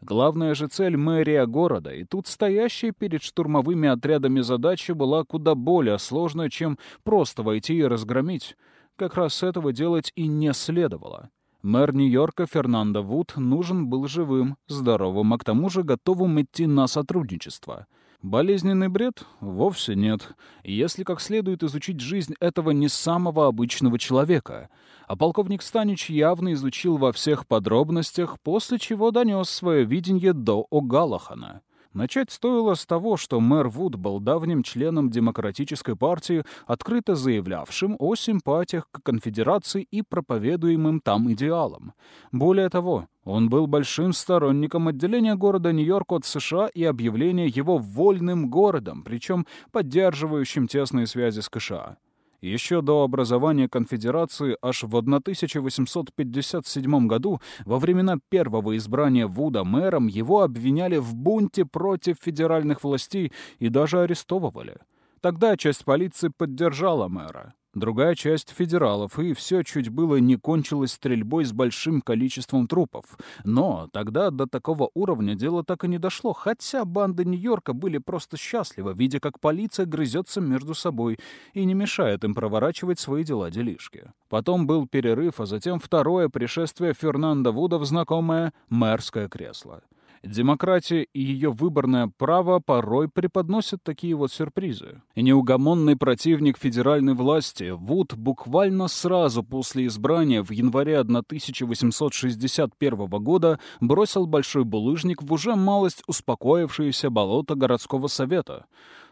Главная же цель мэрия города, и тут стоящая перед штурмовыми отрядами задача была куда более сложная, чем просто войти и разгромить. Как раз этого делать и не следовало. Мэр Нью-Йорка Фернандо Вуд нужен был живым, здоровым, а к тому же готовым идти на сотрудничество — Болезненный бред? Вовсе нет. Если как следует изучить жизнь этого не самого обычного человека. А полковник Станич явно изучил во всех подробностях, после чего донес свое видение до О'Галлахана. Начать стоило с того, что мэр Вуд был давним членом Демократической партии, открыто заявлявшим о симпатиях к конфедерации и проповедуемым там идеалам. Более того, он был большим сторонником отделения города Нью-Йорк от США и объявления его вольным городом, причем поддерживающим тесные связи с США. Еще до образования конфедерации, аж в 1857 году, во времена первого избрания Вуда мэром, его обвиняли в бунте против федеральных властей и даже арестовывали. Тогда часть полиции поддержала мэра другая часть федералов, и все чуть было не кончилось стрельбой с большим количеством трупов. Но тогда до такого уровня дело так и не дошло, хотя банды Нью-Йорка были просто счастливы, видя, как полиция грызется между собой и не мешает им проворачивать свои дела-делишки. Потом был перерыв, а затем второе пришествие Фернандо Вуда в знакомое мэрское кресло. Демократия и ее выборное право порой преподносят такие вот сюрпризы. Неугомонный противник федеральной власти Вуд буквально сразу после избрания в январе 1861 года бросил большой булыжник в уже малость успокоившееся болото городского совета.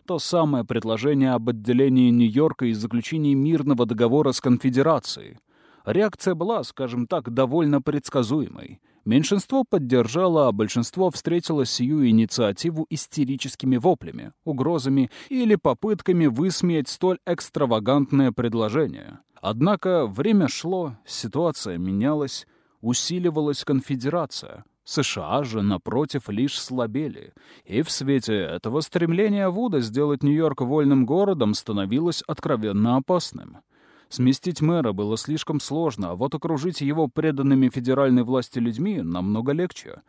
То самое предложение об отделении Нью-Йорка и заключении мирного договора с конфедерацией. Реакция была, скажем так, довольно предсказуемой. Меньшинство поддержало, а большинство встретило сию инициативу истерическими воплями, угрозами или попытками высмеять столь экстравагантное предложение. Однако время шло, ситуация менялась, усиливалась конфедерация. США же, напротив, лишь слабели. И в свете этого стремления Вуда сделать Нью-Йорк вольным городом становилось откровенно опасным. Сместить мэра было слишком сложно, а вот окружить его преданными федеральной власти людьми намного легче.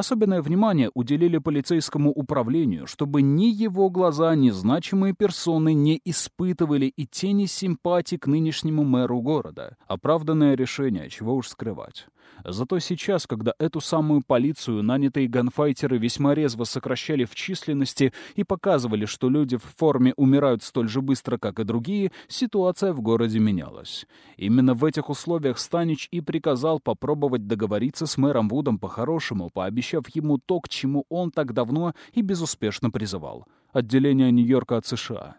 Особенное внимание уделили полицейскому управлению, чтобы ни его глаза, ни значимые персоны не испытывали и тени симпатии к нынешнему мэру города. Оправданное решение, чего уж скрывать. Зато сейчас, когда эту самую полицию нанятые ганфайтеры весьма резво сокращали в численности и показывали, что люди в форме умирают столь же быстро, как и другие, ситуация в городе менялась. Именно в этих условиях Станич и приказал попробовать договориться с мэром Вудом по-хорошему, пообещав ему то, к чему он так давно и безуспешно призывал — отделение Нью-Йорка от США.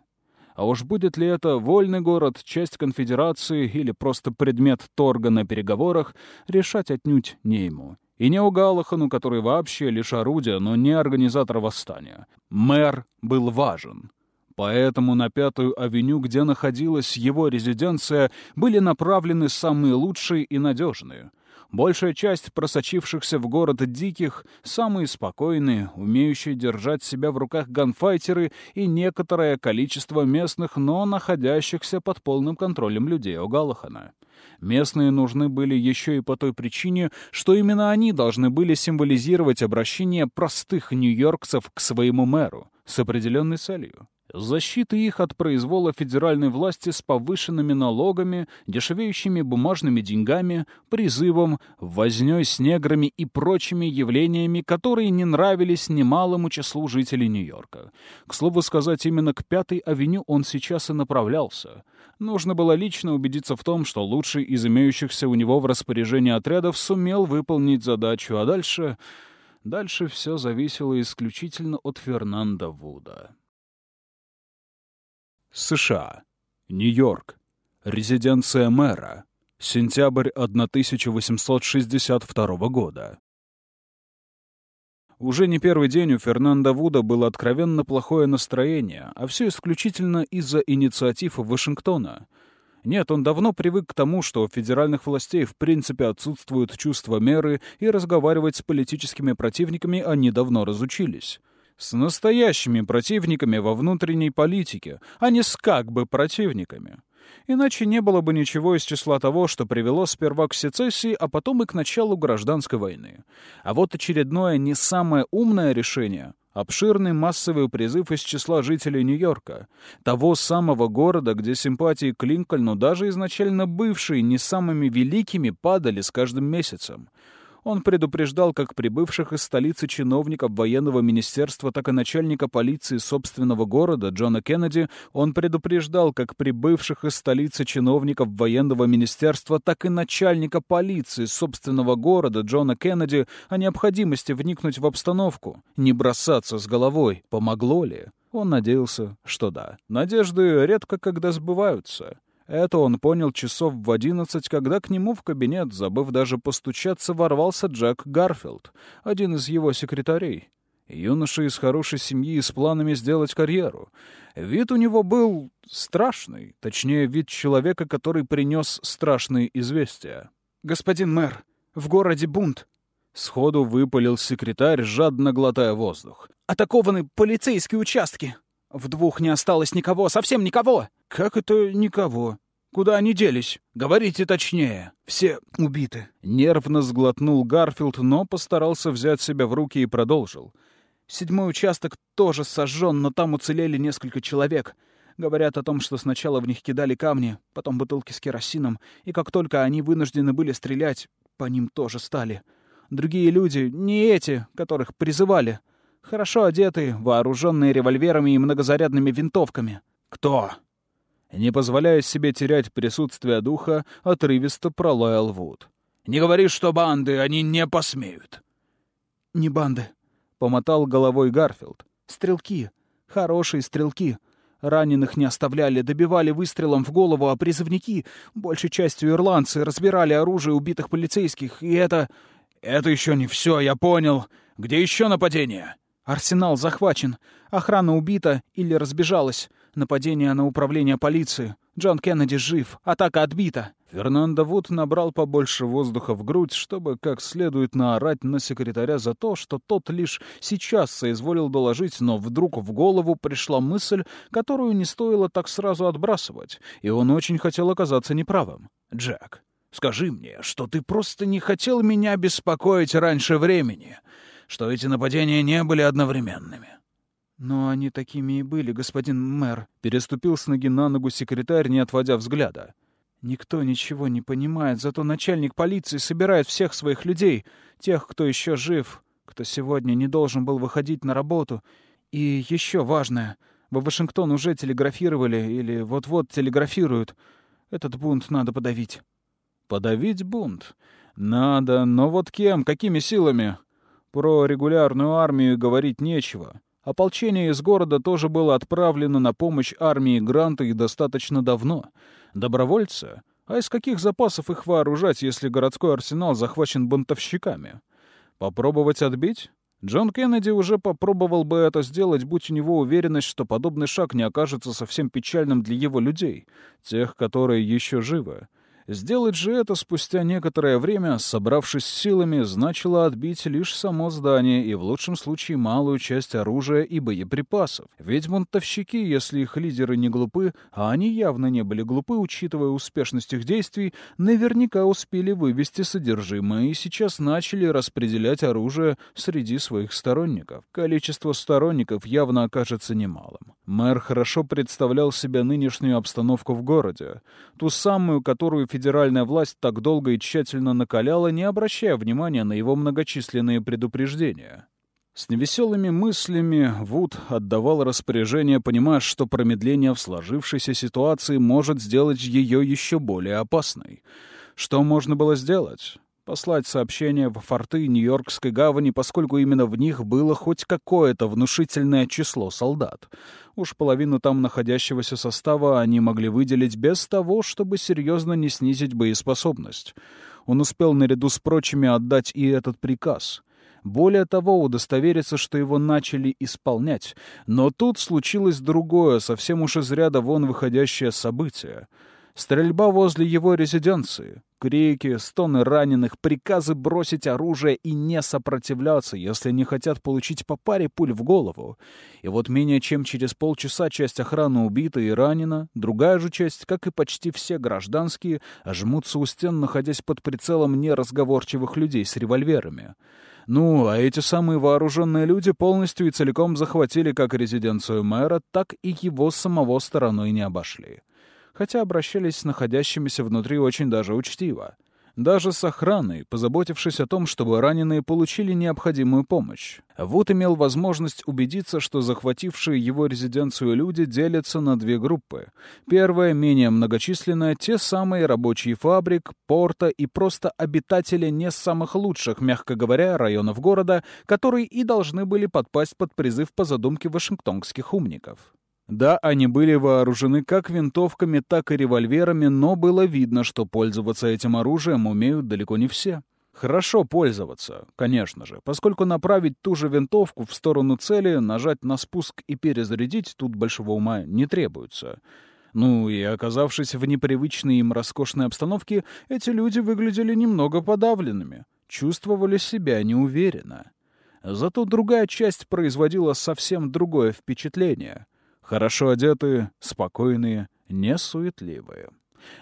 А уж будет ли это вольный город, часть конфедерации или просто предмет торга на переговорах, решать отнюдь не ему. И не у Галлахану, который вообще лишь орудие, но не организатор восстания. Мэр был важен. Поэтому на Пятую авеню, где находилась его резиденция, были направлены самые лучшие и надежные. Большая часть просочившихся в город диких, самые спокойные, умеющие держать себя в руках ганфайтеры и некоторое количество местных, но находящихся под полным контролем людей О'Галлахана. Местные нужны были еще и по той причине, что именно они должны были символизировать обращение простых нью-йоркцев к своему мэру с определенной целью защиты их от произвола федеральной власти с повышенными налогами, дешевеющими бумажными деньгами, призывом, вознёй с неграми и прочими явлениями, которые не нравились немалому числу жителей Нью-Йорка. К слову сказать, именно к Пятой авеню он сейчас и направлялся. Нужно было лично убедиться в том, что лучший из имеющихся у него в распоряжении отрядов сумел выполнить задачу, а дальше... Дальше все зависело исключительно от Фернанда Вуда. США. Нью-Йорк. Резиденция мэра. Сентябрь 1862 года. Уже не первый день у Фернанда Вуда было откровенно плохое настроение, а все исключительно из-за инициатив Вашингтона. Нет, он давно привык к тому, что у федеральных властей в принципе отсутствует чувство меры, и разговаривать с политическими противниками они давно разучились с настоящими противниками во внутренней политике, а не с как бы противниками. Иначе не было бы ничего из числа того, что привело сперва к сецессии, а потом и к началу гражданской войны. А вот очередное не самое умное решение — обширный массовый призыв из числа жителей Нью-Йорка, того самого города, где симпатии к Линкольну, даже изначально бывшие не самыми великими, падали с каждым месяцем — он предупреждал как прибывших из столицы чиновников военного министерства, так и начальника полиции собственного города Джона Кеннеди. Он предупреждал как прибывших из столицы чиновников военного министерства, так и начальника полиции собственного города Джона Кеннеди о необходимости вникнуть в обстановку, не бросаться с головой, помогло ли. Он надеялся, что да. Надежды редко когда сбываются. Это он понял часов в одиннадцать, когда к нему в кабинет, забыв даже постучаться, ворвался Джек Гарфилд, один из его секретарей. Юноша из хорошей семьи с планами сделать карьеру. Вид у него был страшный, точнее, вид человека, который принес страшные известия. «Господин мэр, в городе бунт!» Сходу выпалил секретарь, жадно глотая воздух. «Атакованы полицейские участки! В двух не осталось никого, совсем никого!» «Как это никого? Куда они делись? Говорите точнее. Все убиты». Нервно сглотнул Гарфилд, но постарался взять себя в руки и продолжил. «Седьмой участок тоже сожжен, но там уцелели несколько человек. Говорят о том, что сначала в них кидали камни, потом бутылки с керосином, и как только они вынуждены были стрелять, по ним тоже стали. Другие люди, не эти, которых призывали, хорошо одетые, вооруженные револьверами и многозарядными винтовками. «Кто?» Не позволяя себе терять присутствие духа, отрывисто пролаял Вуд. «Не говори, что банды, они не посмеют!» «Не банды», — помотал головой Гарфилд. «Стрелки. Хорошие стрелки. Раненых не оставляли, добивали выстрелом в голову, а призывники, большей частью ирландцы, разбирали оружие убитых полицейских, и это... Это еще не все, я понял. Где еще нападение?» «Арсенал захвачен. Охрана убита или разбежалась. Нападение на управление полиции. Джон Кеннеди жив. Атака отбита. Фернандо Вуд набрал побольше воздуха в грудь, чтобы как следует наорать на секретаря за то, что тот лишь сейчас соизволил доложить, но вдруг в голову пришла мысль, которую не стоило так сразу отбрасывать, и он очень хотел оказаться неправым. «Джек, скажи мне, что ты просто не хотел меня беспокоить раньше времени, что эти нападения не были одновременными». «Но они такими и были, господин мэр», — переступил с ноги на ногу секретарь, не отводя взгляда. «Никто ничего не понимает, зато начальник полиции собирает всех своих людей, тех, кто еще жив, кто сегодня не должен был выходить на работу. И еще важное, во Вашингтон уже телеграфировали или вот-вот телеграфируют. Этот бунт надо подавить». «Подавить бунт? Надо, но вот кем, какими силами? Про регулярную армию говорить нечего». Ополчение из города тоже было отправлено на помощь армии Гранта и достаточно давно. Добровольцы? А из каких запасов их вооружать, если городской арсенал захвачен бунтовщиками? Попробовать отбить? Джон Кеннеди уже попробовал бы это сделать, будь у него уверенность, что подобный шаг не окажется совсем печальным для его людей, тех, которые еще живы. Сделать же это спустя некоторое время, собравшись силами, значило отбить лишь само здание и в лучшем случае малую часть оружия и боеприпасов. Ведь бунтовщики, если их лидеры не глупы, а они явно не были глупы, учитывая успешность их действий, наверняка успели вывести содержимое и сейчас начали распределять оружие среди своих сторонников. Количество сторонников явно окажется немалым. Мэр хорошо представлял себе нынешнюю обстановку в городе, ту самую, которую федеральная власть так долго и тщательно накаляла, не обращая внимания на его многочисленные предупреждения. С невеселыми мыслями Вуд отдавал распоряжение, понимая, что промедление в сложившейся ситуации может сделать ее еще более опасной. Что можно было сделать? Послать сообщение в форты Нью-Йоркской гавани, поскольку именно в них было хоть какое-то внушительное число солдат. Уж половину там находящегося состава они могли выделить без того, чтобы серьезно не снизить боеспособность. Он успел наряду с прочими отдать и этот приказ. Более того, удостовериться, что его начали исполнять. Но тут случилось другое, совсем уж из ряда вон выходящее событие — Стрельба возле его резиденции. Крики, стоны раненых, приказы бросить оружие и не сопротивляться, если не хотят получить по паре пуль в голову. И вот менее чем через полчаса часть охраны убита и ранена, другая же часть, как и почти все гражданские, жмутся у стен, находясь под прицелом неразговорчивых людей с револьверами. Ну, а эти самые вооруженные люди полностью и целиком захватили как резиденцию мэра, так и его самого стороной не обошли хотя обращались с находящимися внутри очень даже учтиво. Даже с охраной, позаботившись о том, чтобы раненые получили необходимую помощь. Вуд имел возможность убедиться, что захватившие его резиденцию люди делятся на две группы. Первая, менее многочисленная, те самые рабочие фабрик, порта и просто обитатели не самых лучших, мягко говоря, районов города, которые и должны были подпасть под призыв по задумке вашингтонских умников. Да, они были вооружены как винтовками, так и револьверами, но было видно, что пользоваться этим оружием умеют далеко не все. Хорошо пользоваться, конечно же, поскольку направить ту же винтовку в сторону цели, нажать на спуск и перезарядить тут большого ума не требуется. Ну и оказавшись в непривычной им роскошной обстановке, эти люди выглядели немного подавленными, чувствовали себя неуверенно. Зато другая часть производила совсем другое впечатление. Хорошо одетые, спокойные, несуетливые.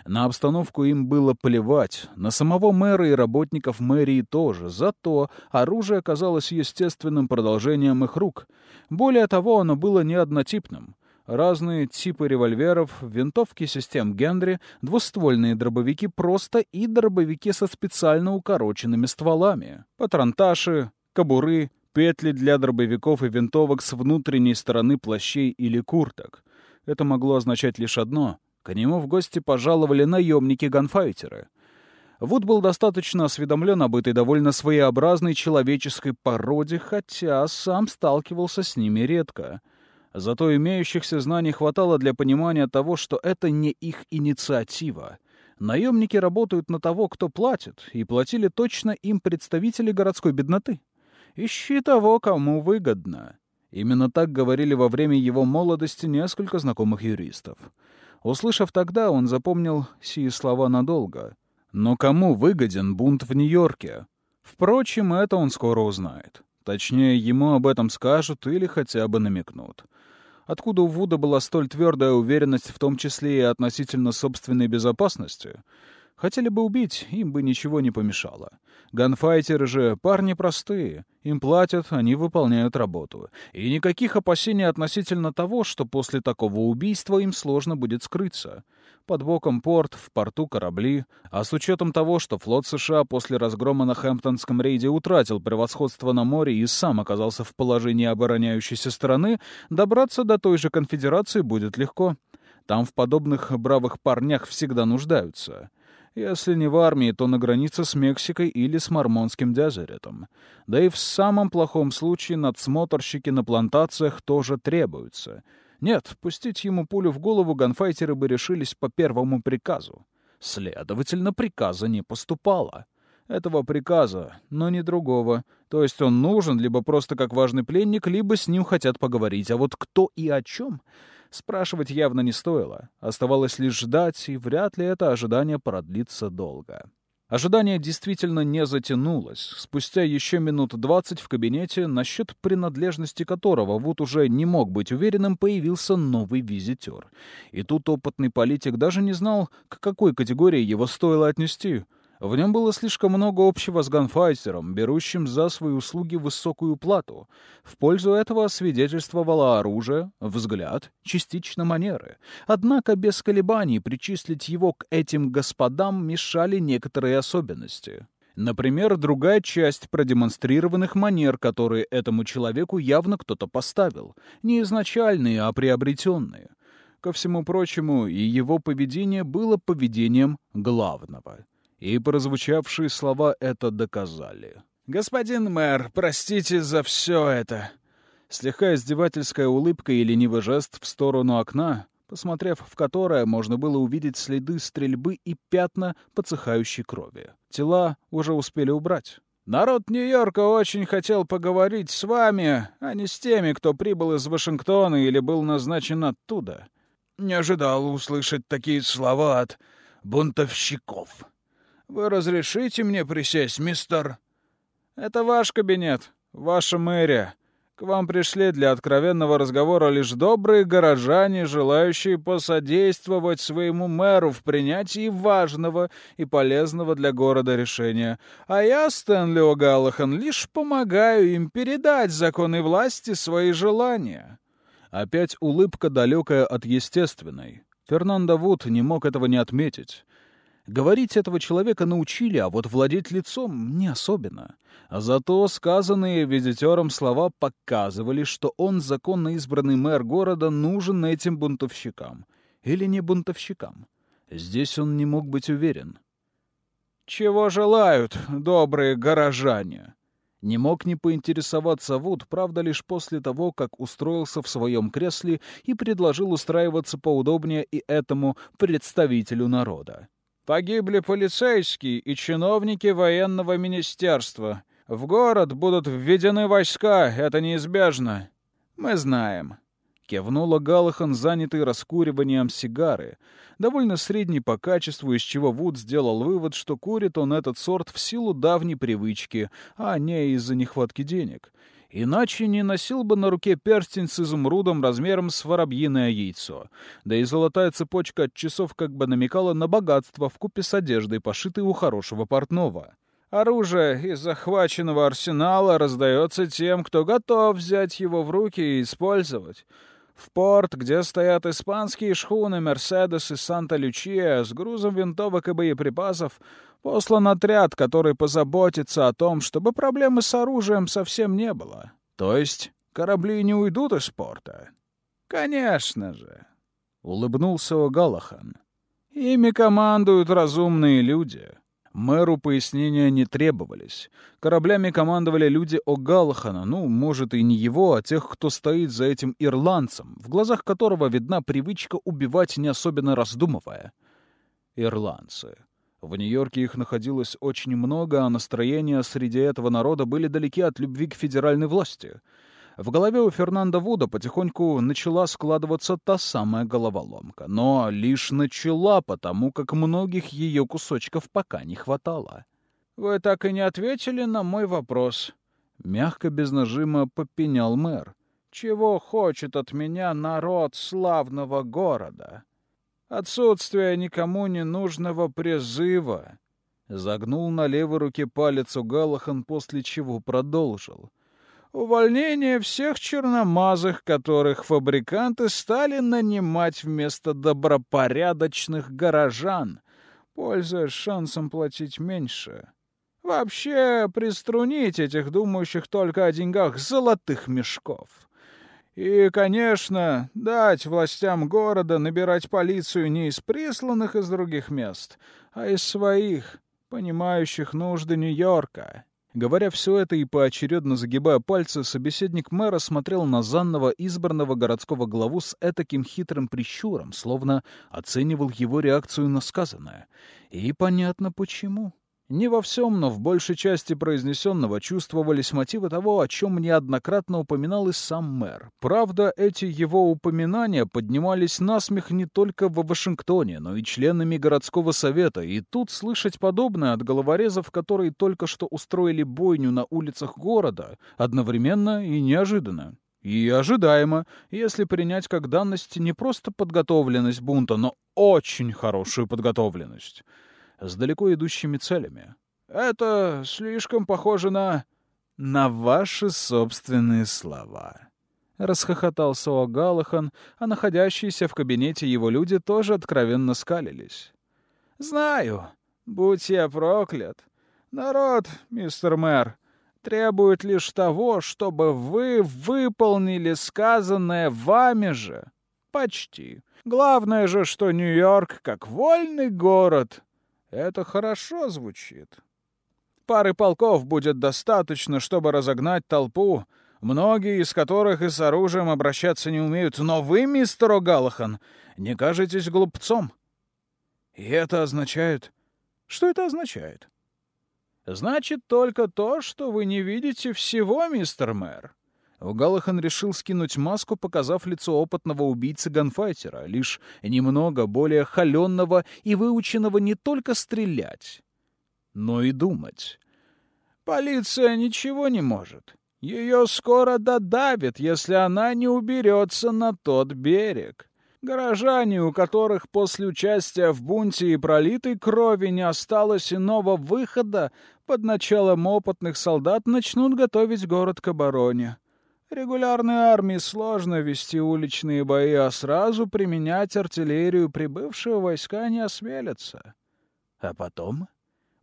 На обстановку им было плевать, на самого мэра и работников мэрии тоже, зато оружие оказалось естественным продолжением их рук. Более того, оно было не однотипным. Разные типы револьверов, винтовки систем Генри, двуствольные дробовики просто и дробовики со специально укороченными стволами, патронташи, кобуры, петли для дробовиков и винтовок с внутренней стороны плащей или курток. Это могло означать лишь одно — к нему в гости пожаловали наемники-ганфайтеры. Вуд был достаточно осведомлен об этой довольно своеобразной человеческой породе, хотя сам сталкивался с ними редко. Зато имеющихся знаний хватало для понимания того, что это не их инициатива. Наемники работают на того, кто платит, и платили точно им представители городской бедноты. Ищи того, кому выгодно. Именно так говорили во время его молодости несколько знакомых юристов. Услышав тогда, он запомнил сии слова надолго. Но кому выгоден бунт в Нью-Йорке? Впрочем, это он скоро узнает. Точнее, ему об этом скажут или хотя бы намекнут. Откуда у Вуда была столь твердая уверенность, в том числе и относительно собственной безопасности? Хотели бы убить, им бы ничего не помешало. Ганфайтеры же парни простые. Им платят, они выполняют работу. И никаких опасений относительно того, что после такого убийства им сложно будет скрыться. Под боком порт, в порту корабли. А с учетом того, что флот США после разгрома на Хэмптонском рейде утратил превосходство на море и сам оказался в положении обороняющейся стороны, добраться до той же конфедерации будет легко. Там в подобных бравых парнях всегда нуждаются. Если не в армии, то на границе с Мексикой или с Мормонским дезеретом. Да и в самом плохом случае надсмотрщики на плантациях тоже требуются. Нет, пустить ему пулю в голову ганфайтеры бы решились по первому приказу. Следовательно, приказа не поступало. Этого приказа, но не другого. То есть он нужен либо просто как важный пленник, либо с ним хотят поговорить. А вот кто и о чем Спрашивать явно не стоило. Оставалось лишь ждать, и вряд ли это ожидание продлится долго. Ожидание действительно не затянулось. Спустя еще минут двадцать в кабинете, насчет принадлежности которого Вуд уже не мог быть уверенным, появился новый визитер. И тут опытный политик даже не знал, к какой категории его стоило отнести — в нем было слишком много общего с ганфайтером, берущим за свои услуги высокую плату. В пользу этого свидетельствовало оружие, взгляд, частично манеры. Однако без колебаний причислить его к этим господам мешали некоторые особенности. Например, другая часть продемонстрированных манер, которые этому человеку явно кто-то поставил. Не изначальные, а приобретенные. Ко всему прочему, и его поведение было поведением главного и прозвучавшие слова это доказали. «Господин мэр, простите за все это!» Слегка издевательская улыбка и ленивый жест в сторону окна, посмотрев в которое, можно было увидеть следы стрельбы и пятна подсыхающей крови. Тела уже успели убрать. «Народ Нью-Йорка очень хотел поговорить с вами, а не с теми, кто прибыл из Вашингтона или был назначен оттуда. Не ожидал услышать такие слова от бунтовщиков», «Вы разрешите мне присесть, мистер?» «Это ваш кабинет, ваша мэрия. К вам пришли для откровенного разговора лишь добрые горожане, желающие посодействовать своему мэру в принятии важного и полезного для города решения. А я, Стэнли О'Галлахан, лишь помогаю им передать законы власти свои желания». Опять улыбка, далекая от естественной. Фернандо Вуд не мог этого не отметить. Говорить этого человека научили, а вот владеть лицом не особенно. Зато сказанные визитером слова показывали, что он, законно избранный мэр города, нужен этим бунтовщикам. Или не бунтовщикам. Здесь он не мог быть уверен. «Чего желают добрые горожане?» Не мог не поинтересоваться Вуд, правда, лишь после того, как устроился в своем кресле и предложил устраиваться поудобнее и этому представителю народа. Погибли полицейские и чиновники военного министерства. В город будут введены войска, это неизбежно. Мы знаем. Кивнула Галахан, занятый раскуриванием сигары. Довольно средний по качеству, из чего Вуд сделал вывод, что курит он этот сорт в силу давней привычки, а не из-за нехватки денег. Иначе не носил бы на руке перстень с изумрудом размером с воробьиное яйцо. Да и золотая цепочка от часов как бы намекала на богатство в купе с одеждой, пошитой у хорошего портного. Оружие из захваченного арсенала раздается тем, кто готов взять его в руки и использовать. В порт, где стоят испанские шхуны «Мерседес» и «Санта-Лючия» с грузом винтовок и боеприпасов, послан отряд, который позаботится о том, чтобы проблемы с оружием совсем не было. То есть корабли не уйдут из порта? Конечно же. Улыбнулся О'Галахан. Ими командуют разумные люди. Мэру пояснения не требовались. Кораблями командовали люди О'Галлахана, ну, может, и не его, а тех, кто стоит за этим ирландцем, в глазах которого видна привычка убивать, не особенно раздумывая. Ирландцы. В Нью-Йорке их находилось очень много, а настроения среди этого народа были далеки от любви к федеральной власти — в голове у Фернанда Вуда потихоньку начала складываться та самая головоломка, но лишь начала, потому как многих ее кусочков пока не хватало. «Вы так и не ответили на мой вопрос», — мягко без нажима попенял мэр. «Чего хочет от меня народ славного города? Отсутствие никому не нужного призыва». Загнул на левой руке палец у Галахан, после чего продолжил увольнение всех черномазых, которых фабриканты стали нанимать вместо добропорядочных горожан, пользуясь шансом платить меньше. Вообще приструнить этих думающих только о деньгах золотых мешков. И, конечно, дать властям города набирать полицию не из присланных из других мест, а из своих, понимающих нужды Нью-Йорка. Говоря все это и поочередно загибая пальцы, собеседник мэра смотрел на занного избранного городского главу с этаким хитрым прищуром, словно оценивал его реакцию на сказанное. И понятно почему. Не во всем, но в большей части произнесенного чувствовались мотивы того, о чем неоднократно упоминал и сам мэр. Правда, эти его упоминания поднимались на смех не только в Вашингтоне, но и членами городского совета, и тут слышать подобное от головорезов, которые только что устроили бойню на улицах города, одновременно и неожиданно. И ожидаемо, если принять как данность не просто подготовленность бунта, но очень хорошую подготовленность с далеко идущими целями. Это слишком похоже на... на ваши собственные слова. Расхохотался О'Галлахан, а находящиеся в кабинете его люди тоже откровенно скалились. «Знаю, будь я проклят. Народ, мистер мэр, требует лишь того, чтобы вы выполнили сказанное вами же. Почти. Главное же, что Нью-Йорк, как вольный город, это хорошо звучит. Пары полков будет достаточно, чтобы разогнать толпу, многие из которых и с оружием обращаться не умеют. Но вы, мистер О'Галлахан, не кажетесь глупцом. И это означает... Что это означает? Значит только то, что вы не видите всего, мистер мэр. Галахан решил скинуть маску, показав лицо опытного убийцы-ганфайтера, лишь немного более холеного и выученного не только стрелять, но и думать. «Полиция ничего не может. Ее скоро додавит, если она не уберется на тот берег. Горожане, у которых после участия в бунте и пролитой крови не осталось иного выхода, под началом опытных солдат начнут готовить город к обороне. Регулярной армии сложно вести уличные бои, а сразу применять артиллерию прибывшие войска не осмелятся. А потом?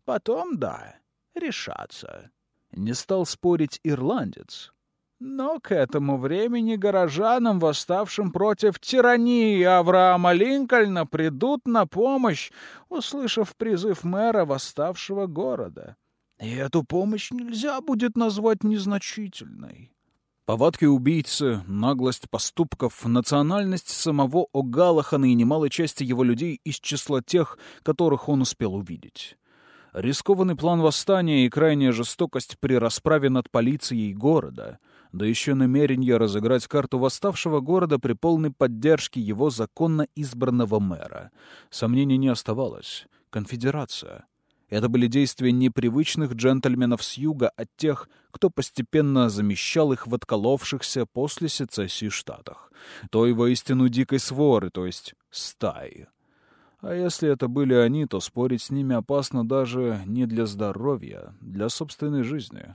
Потом, да, решаться. Не стал спорить ирландец. Но к этому времени горожанам, восставшим против тирании Авраама Линкольна, придут на помощь, услышав призыв мэра восставшего города. И эту помощь нельзя будет назвать незначительной. Повадки убийцы, наглость поступков, национальность самого О'Галлахана и немалой части его людей из числа тех, которых он успел увидеть. Рискованный план восстания и крайняя жестокость при расправе над полицией города, да еще намерение разыграть карту восставшего города при полной поддержке его законно избранного мэра. Сомнений не оставалось. Конфедерация — это были действия непривычных джентльменов с юга от тех, кто постепенно замещал их в отколовшихся после сецессии штатах. Той воистину дикой своры, то есть стаи. А если это были они, то спорить с ними опасно даже не для здоровья, для собственной жизни.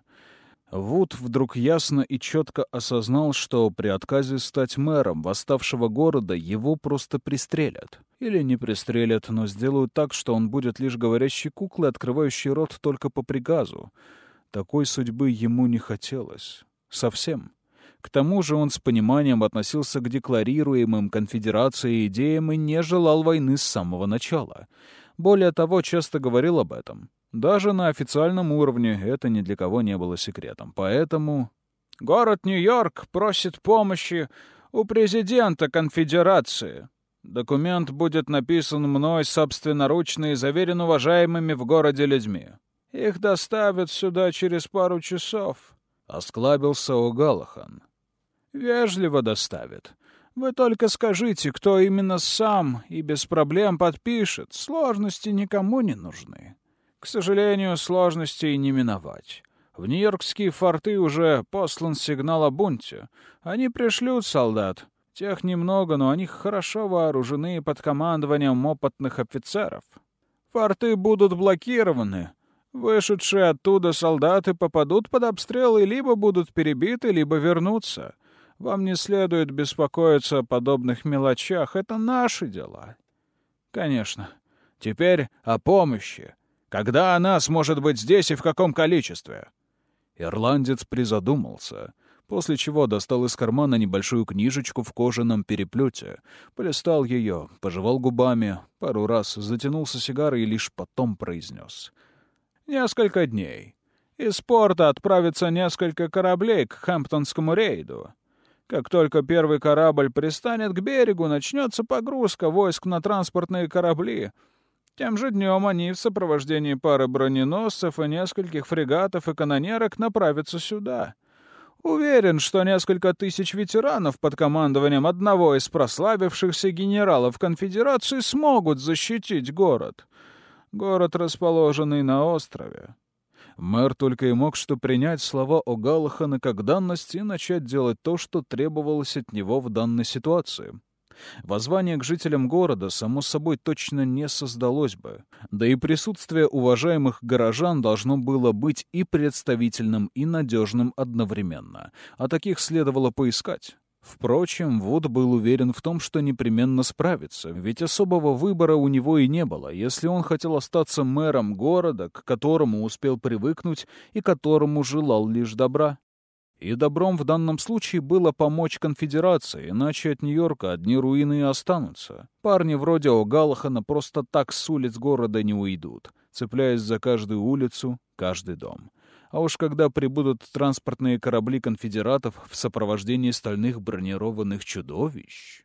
Вуд вдруг ясно и четко осознал, что при отказе стать мэром восставшего города его просто пристрелят. Или не пристрелят, но сделают так, что он будет лишь говорящей куклой, открывающей рот только по приказу. Такой судьбы ему не хотелось. Совсем. К тому же он с пониманием относился к декларируемым конфедерацией идеям и не желал войны с самого начала. Более того, часто говорил об этом. Даже на официальном уровне это ни для кого не было секретом. Поэтому... «Город Нью-Йорк просит помощи у президента конфедерации. Документ будет написан мной собственноручно и заверен уважаемыми в городе людьми. Их доставят сюда через пару часов», — осклабился О'Галлахан. «Вежливо доставят. Вы только скажите, кто именно сам, и без проблем подпишет. Сложности никому не нужны». К сожалению, сложностей не миновать. В нью-йоркские форты уже послан сигнал о бунте. Они пришлют солдат. Тех немного, но они хорошо вооружены под командованием опытных офицеров. Форты будут блокированы. Вышедшие оттуда солдаты попадут под обстрел и либо будут перебиты, либо вернутся. Вам не следует беспокоиться о подобных мелочах. Это наши дела. Конечно. Теперь о помощи. Когда она сможет быть здесь и в каком количестве?» Ирландец призадумался, после чего достал из кармана небольшую книжечку в кожаном переплете, полистал ее, пожевал губами, пару раз затянулся сигарой и лишь потом произнес. «Несколько дней. Из порта отправится несколько кораблей к Хэмптонскому рейду. Как только первый корабль пристанет к берегу, начнется погрузка войск на транспортные корабли — Тем же днем они в сопровождении пары броненосцев и нескольких фрегатов и канонерок направятся сюда. Уверен, что несколько тысяч ветеранов под командованием одного из прославившихся генералов конфедерации смогут защитить город. Город, расположенный на острове. Мэр только и мог что принять слова о Галахана как данность и начать делать то, что требовалось от него в данной ситуации. Воззвание к жителям города, само собой, точно не создалось бы. Да и присутствие уважаемых горожан должно было быть и представительным, и надежным одновременно. А таких следовало поискать. Впрочем, Вуд был уверен в том, что непременно справится, ведь особого выбора у него и не было, если он хотел остаться мэром города, к которому успел привыкнуть и которому желал лишь добра. И добром в данном случае было помочь конфедерации, иначе от Нью-Йорка одни руины и останутся. Парни вроде О'Галлахана просто так с улиц города не уйдут, цепляясь за каждую улицу, каждый дом. А уж когда прибудут транспортные корабли конфедератов в сопровождении стальных бронированных чудовищ...